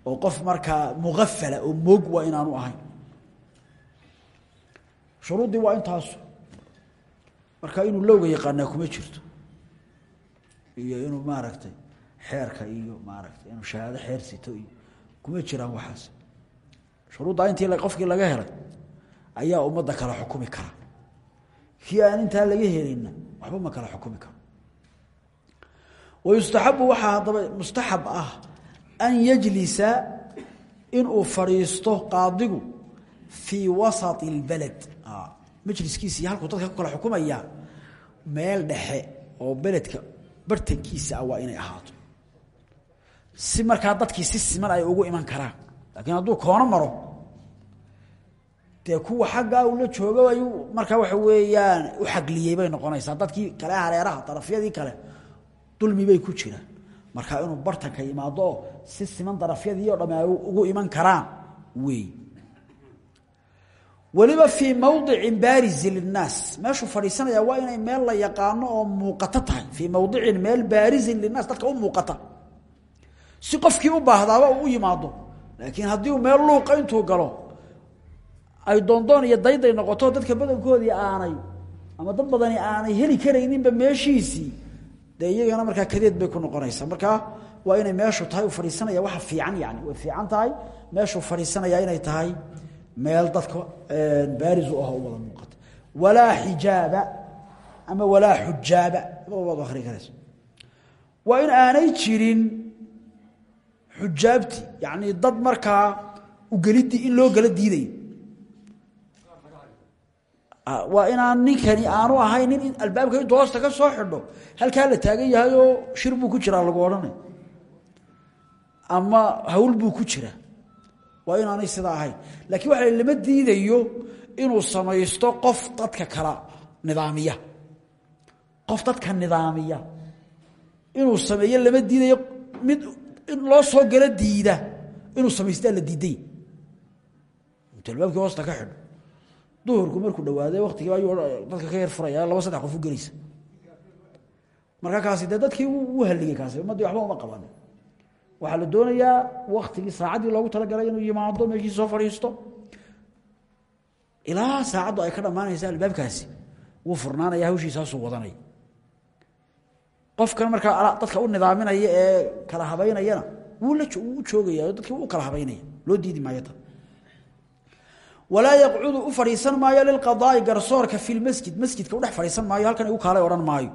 oo qof markaa muafala oo moog waa inaanu ahayn. Shuruuddii waa intaasu marka inuu lowga yaqaanaa kuma jirto. Iyo inuu maaragtay xeerka iyo maaragtay inuu shahaado xeer sito iyo kuma jiraan waxaas. Shuruuddaa intii qofkii laga helay ayaa ummadda kala xukumi kara. Kii aan intaa laga helinna waxba ma kala xukumi karo wayustaxabu waxaa haddaba mustaxab ah an yajlisa inuu fadhiisto qaadigu fii wasati اlbaled majliskiisii halkuu dadka ku kala xukumaya meel dhexe oo beledka bartankiisa ah waa inay ahaato si si siman ay ugu iman karaan laakiin hadduu koono maro dee kuwa xaggaa ula jooga ayuu markaa waxa weeyaan u xagliyey bay noqonaysaa kale hareeraha darafyadii kale dulmi bay ku jiraan. Markaa inuu bartanka yimaado si siman darafyadii oo dhamme ay ugu iman karaan wey weliba fii mawdicin baarizi linaas meeshuu fadhiisanaya waa inay meel la yaqaano oo muuqato tahay. Fii mawdicin meel baarizin linaas dadka u muuqata. Si qofkii u baahdaaba u yimaado laakiin haddii uu meel luuqa intuu galo ay doondoon iyo dayday noqoto dadka badankoodii aanay ama dad badani aanay heli karayninba meeshiisii dee iyagana markaa kadeed bay ku noqonaysaa. Markaa waa inay meeshu tahay uu fadhiisanaya waxa fiican yani way fiican tahay meeshuu fadhiisanaya inay tahay meel dadka baarizu ah u wada muuqata. Walaa xijaaba ama walaa xujaaba labadabaad akhri karayso waa in aanay jirin xujaabti yani dad markaa ugelidii in loo gala diidayo waa inaan ninkani aanu ahayn nin albaabka intuu hoosta ka soo xidho halkaa la taagan yahay oo shir buu ku jiraa lagu odhanay. Ama hawl buu ku jiraa. Waa inaanay sidaa ahayn laakiin waxa lama diidayo inuu samaysto qof dadka kala nidaamiya. Qof dadka nidaamiya. Inuu sameeyo lama diidayo mid in loo soo galo diida inuu samaystaa la diiday. Intuu albaabkii hoosta ka xidho duhurku markuu dhawaaday waktigii ayuu dadka ka yar furaya laba saddex qof gelaysa. Marka kaasi dadkii u halligay kaasi ummaddii waxba uma qaban waxaa la doonayaa waktigii saacaddii loogu talagalay inuu yimaado meeshii soo fadhiisto. Ilaa saacaddu ay ka dhammaanaysa albaabkaasi wuu furnaanaya hawshiisaasuu wadanaya qofkan markaa dadka u nidaaminaya ee kala habaynayana wuu u joogaya dadkii u kala habaynaya loo diidi maayo tan walaa yaqcudu u fadhiisan maayo lilqadaai garsoorka fi lmasjid masjidka udhex fadhiisan maayo halkan igu kaalay odhan maayo.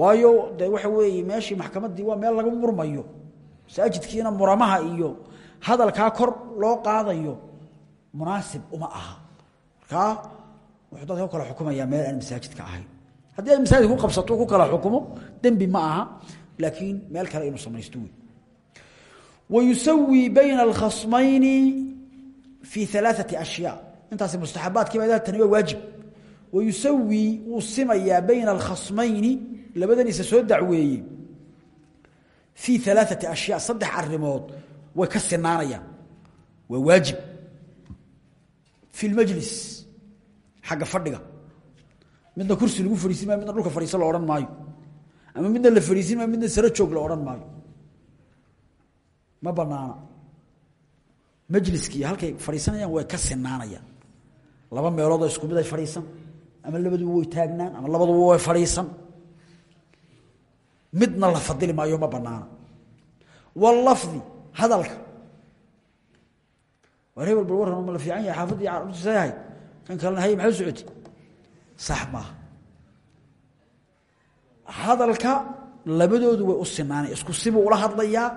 Waayo dee waxa weeye meeshii maxkamaddii waa meel laga murmayo. Masaajidkiina muramaha iyo hadalkaa kor loo qaadayo munaasib uma aha. Markaa wuxuu dadka kala xukumayaa meel aan masaajidka ahayn. Haddii ay masaajid ku qabsato ku kala xukumo dembi ma aha laakiin meel kale inuu samaysto wey wayusawii bayna fi alaaثati ashyaa intaasi mustaxabaadkiiba tani waa waajib wayusawii wuu simayaa bayna alkhasmayni labadan isa soo dacweeye fii alaaثati ashyaa saddex arimood way ka sinaanayaan waa waajib fi lmajlis xagga fadhiga midna kursi lagu fadhiisin maayo midna dhulka fadhiisan la odhan maayo ama midna la fadhiisin maayo midna saro joog la maayo ma banaana majliskii halkay fadhiisanayaan way ka sinaanayaan laba meeloodoo isku mid ay fadhiisan ama labaduba way taagnaan ama labaduba way fadhiisan. Midna la fadili maayo ma banaana wallafdi hadalka. War hebel bal warran ma la fiican yahay see ahayd. Kan kalena hay maxay u socotay sax hadalka labadoodu way u sinaanay isku sibuu ula hadlayaa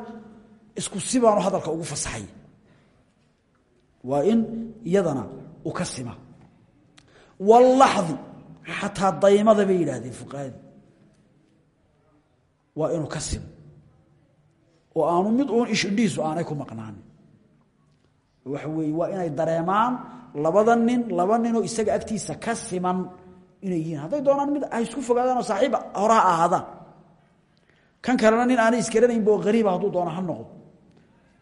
isku sibaanu hadalka ugu fasaxay waa in iyadana u ka sima. Wاlaxdi xataa daymada bay yidhaahdeen fuqahadii waa inuu ka simo oo aanu mid uun ishindhihiisu aanay ku maqnaanin waxa weeye waa inay dareemaan labada nin laba ninoo isaga agtiisa ka siman inay yihiin. Hadday doonaan mid ay isku fogaadaan oo saaxiib hore ha ahaadaan. Kan kalena nin aanay isgaranaynba oo hariiba hadduu doono ha noqdo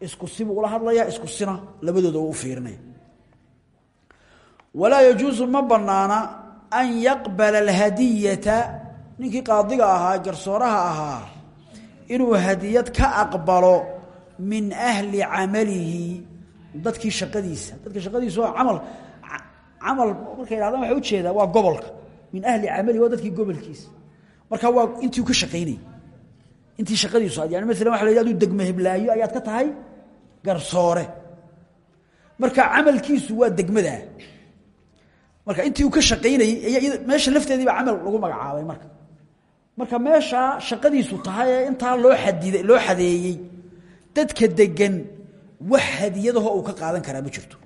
isku sibuu ula hadlaya isku sina labadooda u fiirinaya walaa yajuusu ma banaana an yaqbala alhadiyata ninkii qaadiga ahaa garsooraha ahaa inuu hadiyad ka aqbalo min ahli camalihi dadkii shaqadiisa. Dadka shaqadiisa oo camal camal markay yidhahdaan waxay u jeedaa waa gobolka. Min ahli camalihi waa dadkii gobolkiisa marka waa intii ka shaqaynayay. Intii shaqadiisu ad yani maalan waxa la yidhi aduu heblaayo ayaad ka tahay garsoore. Marka camalkiisu waa degmadaa marka intii uu ka shaqaynayey meesha lafteedii baa camal lagu magacaabay marka. Marka meeshaa shaqadiisu tahay ee intaa loo xadiday loo xadeeyey dadka degan wax hadiyadaho uu ka qaadan karaa ma jirto.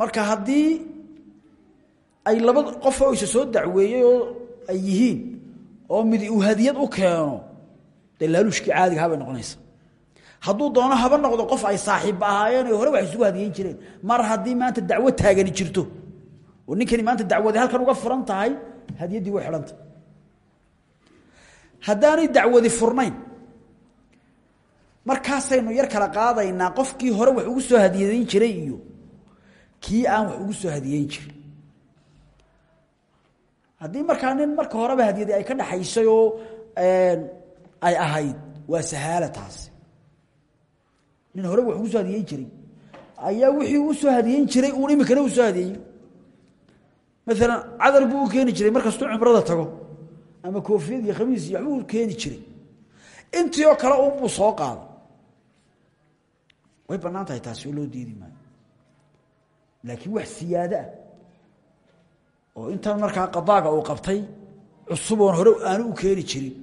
Marka haddii ay laba qof oo isa soo dacweeyey oo ay yihiin oo mid uu hadiyad u keeno dee caadiga habay noqonaysa hadduu doono haba noqdo qof ay saaxiibba ahaayeen hore wax isugu hadiyeyn jireen. Mar haddii maanta dacwo taagani jirto oo ninkani maanta dacwadi halkan uga furan tahay hadiyaddii way xidhanta. Haddaanay dacwadi furnayn markaasaynu yar kala qaadaynaa qofkii hore wax ugu soo hadiyadeyn jiray iyo kii aan wax ugu soo hadiyeyn jirin haddii markaa nin marka horeba hadiyadi ay ka dhaxaysay oo ay ahayd waa sahaala taasi. Nin horeba wax ugu soo hadiyeyn jiray. Ayaa wixii u soo hadiyeyn jiray uun imikana u soo hadiyeey maalan cadar buu u keeni jiray markastuu cumrada tago ama koofiyad iyo khamiis iyo waxbuu keeni jiray. Intii oo kale unbuu soo qaado way bannaan tahay taasi oo loo diidi maayo. Laakiin wax siyaado ah oo intan markaa qadaaga uu qabtay cusuboon hore aanu u keeni jirin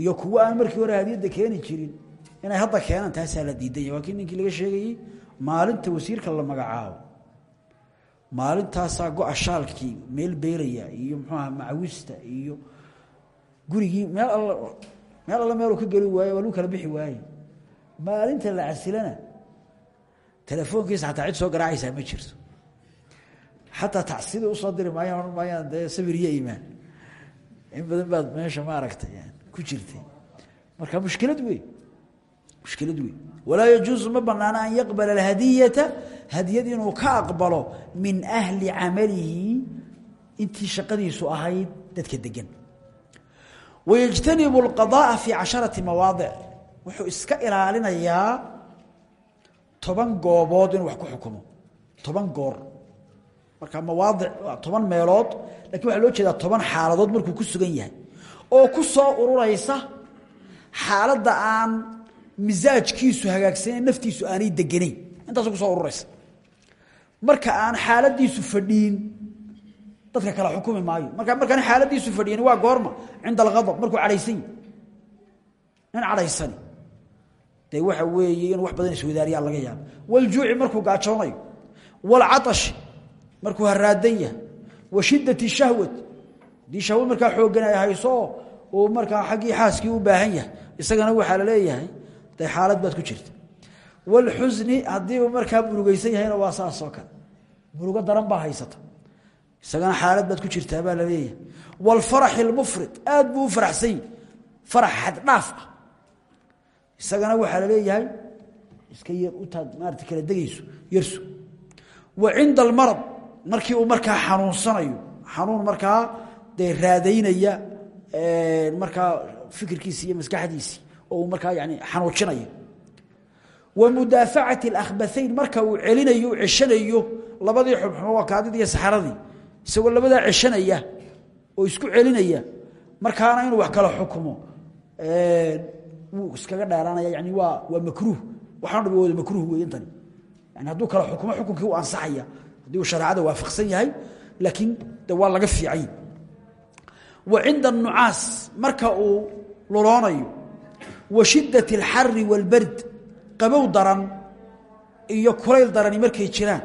iyo kuwo aan markii hore hadiyadda keeni jirin inay hadda keenaan taasaa la diidanya waa kii ninkii laga sheegayey maalinta wasiirka la magacaabo. Maalintaasaa go-a meel beelaya iyo muxuaha macawista iyo gurigii meel all meel alla meeluu ka geli waaye waa kala bixi waaye maalinta la casilana telefoonkiisa xataa cid soo garaacaysaa ma jirto. Xataa tacsida u soo diri maayaan odhan maayaan sabir iyo iimaan in badan baad meesha maaragtay ku jirtay. Marka mushkilad wey mushkilad wey walaa yajuusu ma banaana an yaqbala alhadiyata hadiyad inuu ka aqbalo min ahli camalihi intii shaqadiisu ahayd dadka degan wayajtanibu اlqadaءa fi casharati mawaadic wuxuu iska ilaalinayaa toban goobood inuu wax ku xukumo. Toban goor. Marka mawaadic toban meelood laakiin waxaa loo jeedaa toban xaaladood markuu oo ku soo ururaysa xaaladda aan misaajkiisu hagaagsaneyn naftiisu aanay deganayn. Intaasu ku soo ururaysa. Marka aan xaaladiisu fadhiin dadka kala xukumi maayo. Marka markaan xaaladiisu fadhiyin waa goorma. Cinda alghadab markuu cadhaysan yahi nin cadhaysani. Waxa weeye inuu wax badan iswadaariyaa laga yaabo. Waljuuci markuu gaajoonayo. Walcatashi markuu haraadan yahay. Wa shiddati shahwati haddii shahwad markaa xooggan ay hayso uu markaa xaggii xaaskii u baahan yahay isagana waxaa la leeyahay dee xaalad baad ku jirta walxusni haddii uu markaa murugaysan yahayna waa saasoo kale. Murugo daran baa haysata isagana xaalad baad ku jirtaa baa la leeyahay. Walfaraxi almufrid aad buu faraxsan farax xaddhaaf ah. Isagana waxaa la leeyahay iska yar utaad maarata kala degayso yarsu. Wa cinda almarad markii uu markaa xanuunsanayo xanuun markaa dee raadaynaya markaa fikirkiisi iyo maskaxdiisii oo markaa yani xanuujinayo. Wa mudaafacati alakhbathayn marka uu celinayo ceshanayo labadii xubxumo waa kaadidii iyo saxaradii. Isagoo labadaa ceshanaya oo isku celinaya markaana inuu wax kala xukumo. Wuu iskaga dheeraanaya yani waa waa makruuh. Waxaan dham wada makruuh wey intani yani hadduu kala xukumo xukunkii u ansaxaya haddii uu shareecada waafaqsan yahay laakiin de waa laga fiicay wa cinda anucaas marka uu luloonayo wa shidat alxari wاlbard qabow daran iyo kulayl darani markay jiraan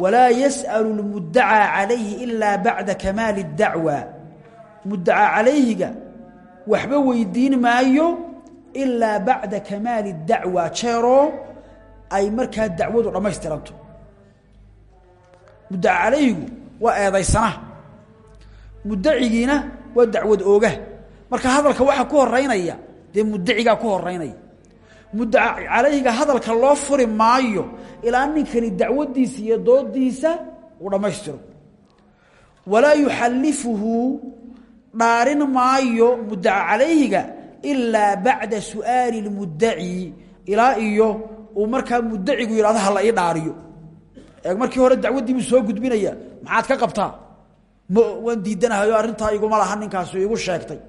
walaa yas'alu اlmudacaa calayhi ilaa bacda kamaali اdacwa mudacaa calayhiga waxba weydiin maayo ilaa bacda kamaali اdacwa jeeroo ay markaa dacwadu dhammaystiranto mudaca calayhigu waa eedaysanaha mudacigiina waa dacwad oogaha marka hadalka waxaa ku horeynaya dee mudacigaa ku horeynaya mudaca calayhiga hadalka loo furi maayo ilaa ninkani dacwadiisa iyo doodiisa uu dhammaystiro. Walaa yuxallifuhu dhaarin maayo mudaca calayhiga ilaa bacda su'aali اlmudaci ilaa iyo uu markaa mudacigu yidhahdo hala ii dhaariyo. Eeg markii hore dacwaddii soo gudbinaya maxaad ka qabtaa m waan diidanahayo arrintaa iguma laha ninkaasu igu sheegtay.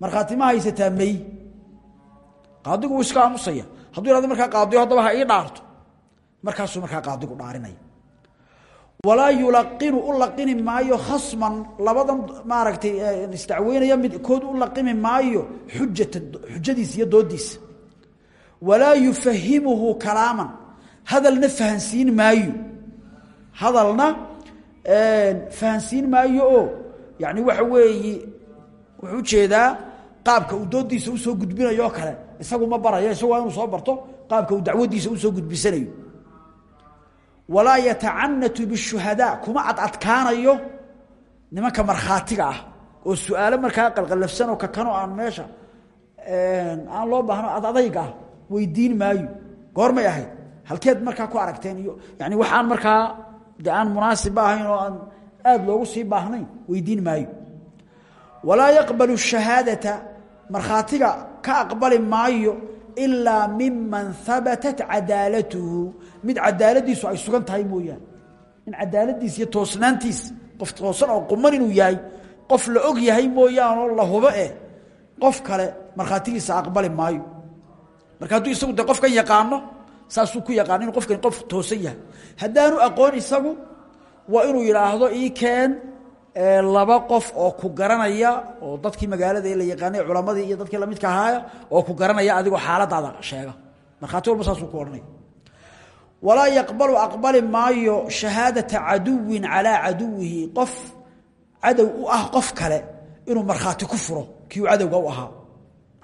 Markhaati ma haysataa may qaadigu iska aamusaya. Hadduu yhahdo markaa qaadiyo haddaba ha ii dhaarto. Markaasuu markaa qaadigu dhaarinaya walaa yulaqinu u maayo khasman labadan maaragtay isdacweynaya midkood u laqimi maayo xujata xujadiisa iyo doodiisa walaa yufahimuhu kalaaman. Hadalna fahansiin maayo. Hadalna fahansiin maayo oo yani waxa weeyi wuxuu u jeedaa qaabka uu doodiisa u soo gudbinayo kale. Isagu ma barayo isagu waa inuu soo barto qaabka uu dacwadiisa u soo gudbisanayo. Walaa yatacanatu bishuhadaa kuma cadadkaanayo nimanka markhaatiga ah oo su'aalo qalqalafsan oo kakanoo aan meesha aan loo baahno ad adayga ah weydiin maayo. Goormay ahayd halkeed markaa ku aragteen iyo yani waxaan markaa de aan munaasibba ahayn oo aan loogu sii baahnayn weydiin maayo. Walaa yaqbalu shahaadata markhaatiga ka aqbali maayo ilaa miman habatat cadaalatuhu. Mid cadaaladiisu ay sugan tahay mooyaane. In cadaaladiis toosnaantiis qof toosan oo quman inuu yahay qof la og yahay mooyaanoo la hubo eh qof kale markhaatigiisa aqbali maayo. Marka hadduu isagu de qofkan yaqaano saasuu ku yaqaano inuu qofkani qof toosan yahay. Haddaanu aqoon isagu waa inuu yidhaahdo ii keen laba qof oo ku garanaya oo dadkii magaalada la yaqaanay culamadii iyo dadkii lamidka ahaaya oo ku garanaya adigoo xaaladaada sheega. Markhaati walba saasuu ku odhanaya walaa yaqbalu aqbali maayo shahaadata caduwin calaa caduwihi. Qof cadow u ah qof kale inuu markhaati ku furo kii uu cadowga u ahaa.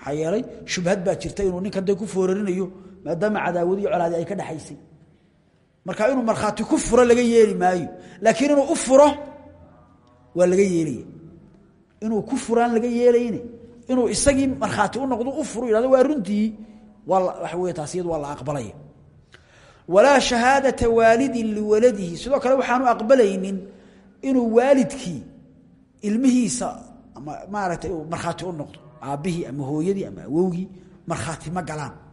Maxaa shubhad baa jirta inuu ninkan dee ku foorarinayo maadaama cadaawad iyo colaadi ay ka dhexaysay marka inuu markhaati ku furo laga yeeli maayo laakiin inuu u furo waa laga yeelaya. Inuu ku furaan laga yeelayne inuu isagii markhaati u noqdo u furo yihahdo waa runtii waa waxa wey taas iyadu waa la aqbalaya. Walaa shahaadata waalidin sidoo kale waxaanu aqbalaynin inuu waalidkii ilmihiisa ama maaragtay markhaati u noqdo aabbihii ama hooyadii ama awowgii markhaati ma galaan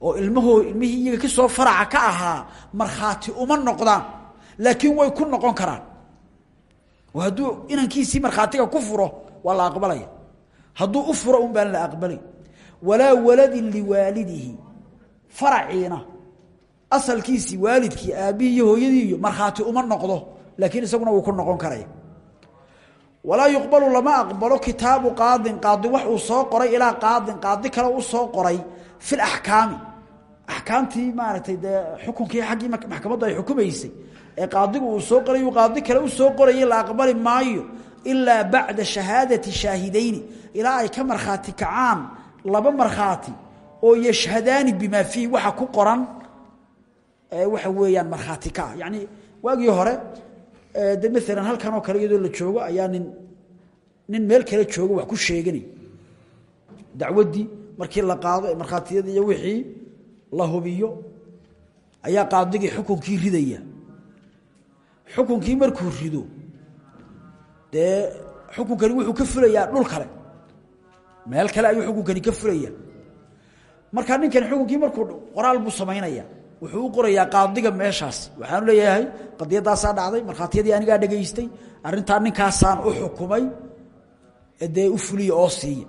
oo ilmahoo ilmihii iyaga ka soo faraca ka ahaa markhaati uma noqdaan laakiin way ku noqon karaan. Oo hadduu inankiisii markhaatiga ku furo waa la aqbalaya. Hadduu u furo un baan la aqbalay walaa waladin liwaalidihi faraciina. Asalkiisii waalidkii aabbihii iyo hooyadii markhaati uma noqdo laakiin isaguna wuu ku noqon karaya walaa yuqbalu lama aqbalo kitaabu qaadin qaadi wax uu soo qoray ilaa qaadin qaadi kale u soo qoray fi axkaami. Axkaamtii maaragtay dee xukunkii xaggii maxkamaddu ay xukumaysay ee qaadigu uu soo qoray qaadi kale u soo qorayay la aqbali maayo ilaa bacda shahaadati shaahidayni ilaa ay ka markhaati kacaan laba markhaati oo yashhadaani bimaa fiihi waxa ku qoran waxa weeyaan markhaati ka ah yacni waagii hore de maalan halkan oo kale iyadoo la joogo ayaa nin nin meel kale joogo wax ku sheeganay dacwaddii markii la qaado markhaatiyadii iyo wixii la hubiyo ayaa qaadigii xukunkii ridaya. Xukunkii markuu rido dee xukunkani wuxuu ka fulayaa dhul kale. Meel kale ayuu xukunkani ka fulaya markaa ninkani xukunkii markuu qoraal buu samaynaya wuxuu u qorayaa qaadiga meeshaas. Waxaanu leeyahay qadiyadaasaa dhacday markhaatiyadii anigaa dhegaystay arrintaa ninkaasaan u xukumay dee u fuliya oo siiya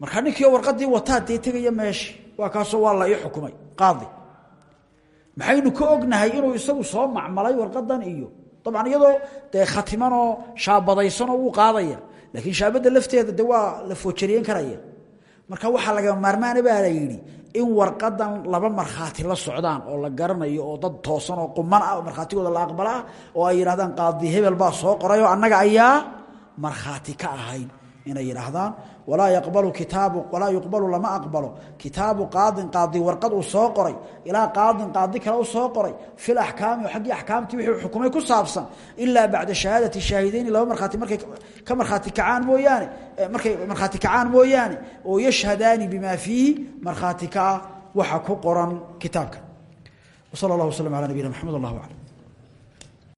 markaa ninkii warqadii wataa dee meeshi waa kaasoo waa la xukumay qaadi. Maxaynu ka ognahay inuu isagu soo macmalay warqadan iyo dabcan iyadoo dee khatimanoo shaabadaysanoo wuu qaadaya. Laakiin shaabadda lafteeda de waa la foojariyen karaya marka waxaa laga maarmaana baa la yidhi in warqadan laba markhaati la socdaan oo la garanayo oo dad toosan oo quman ah oo markhaatigooda la aqbala ah oo ay yidhahdaan qaadi hebel baa soo qorayoo annaga ayaa markhaati ka ahayn inay yidhaahdaan walaa yaqbalu kitaabu walaa yuqbalu lama aqbalo. Kitaabu qaadin qaadi warqad uu soo qoray. Ilaa qaadin qaadi kale u soo qoray. Fil axkaami xaggii axkaamtii wixii xukumay ku saabsan. Ilaa bacda shahaadati shaahidayni laba markhaati markay ka markhaati kacaan mooyaane markay markhaati kacaan mooyaane oo yashhadaani bimaa fiihi markhaati ka ah waxa ku qoran kitaabka. Wsala allah waslm ala nabiyina maxamed allah aclam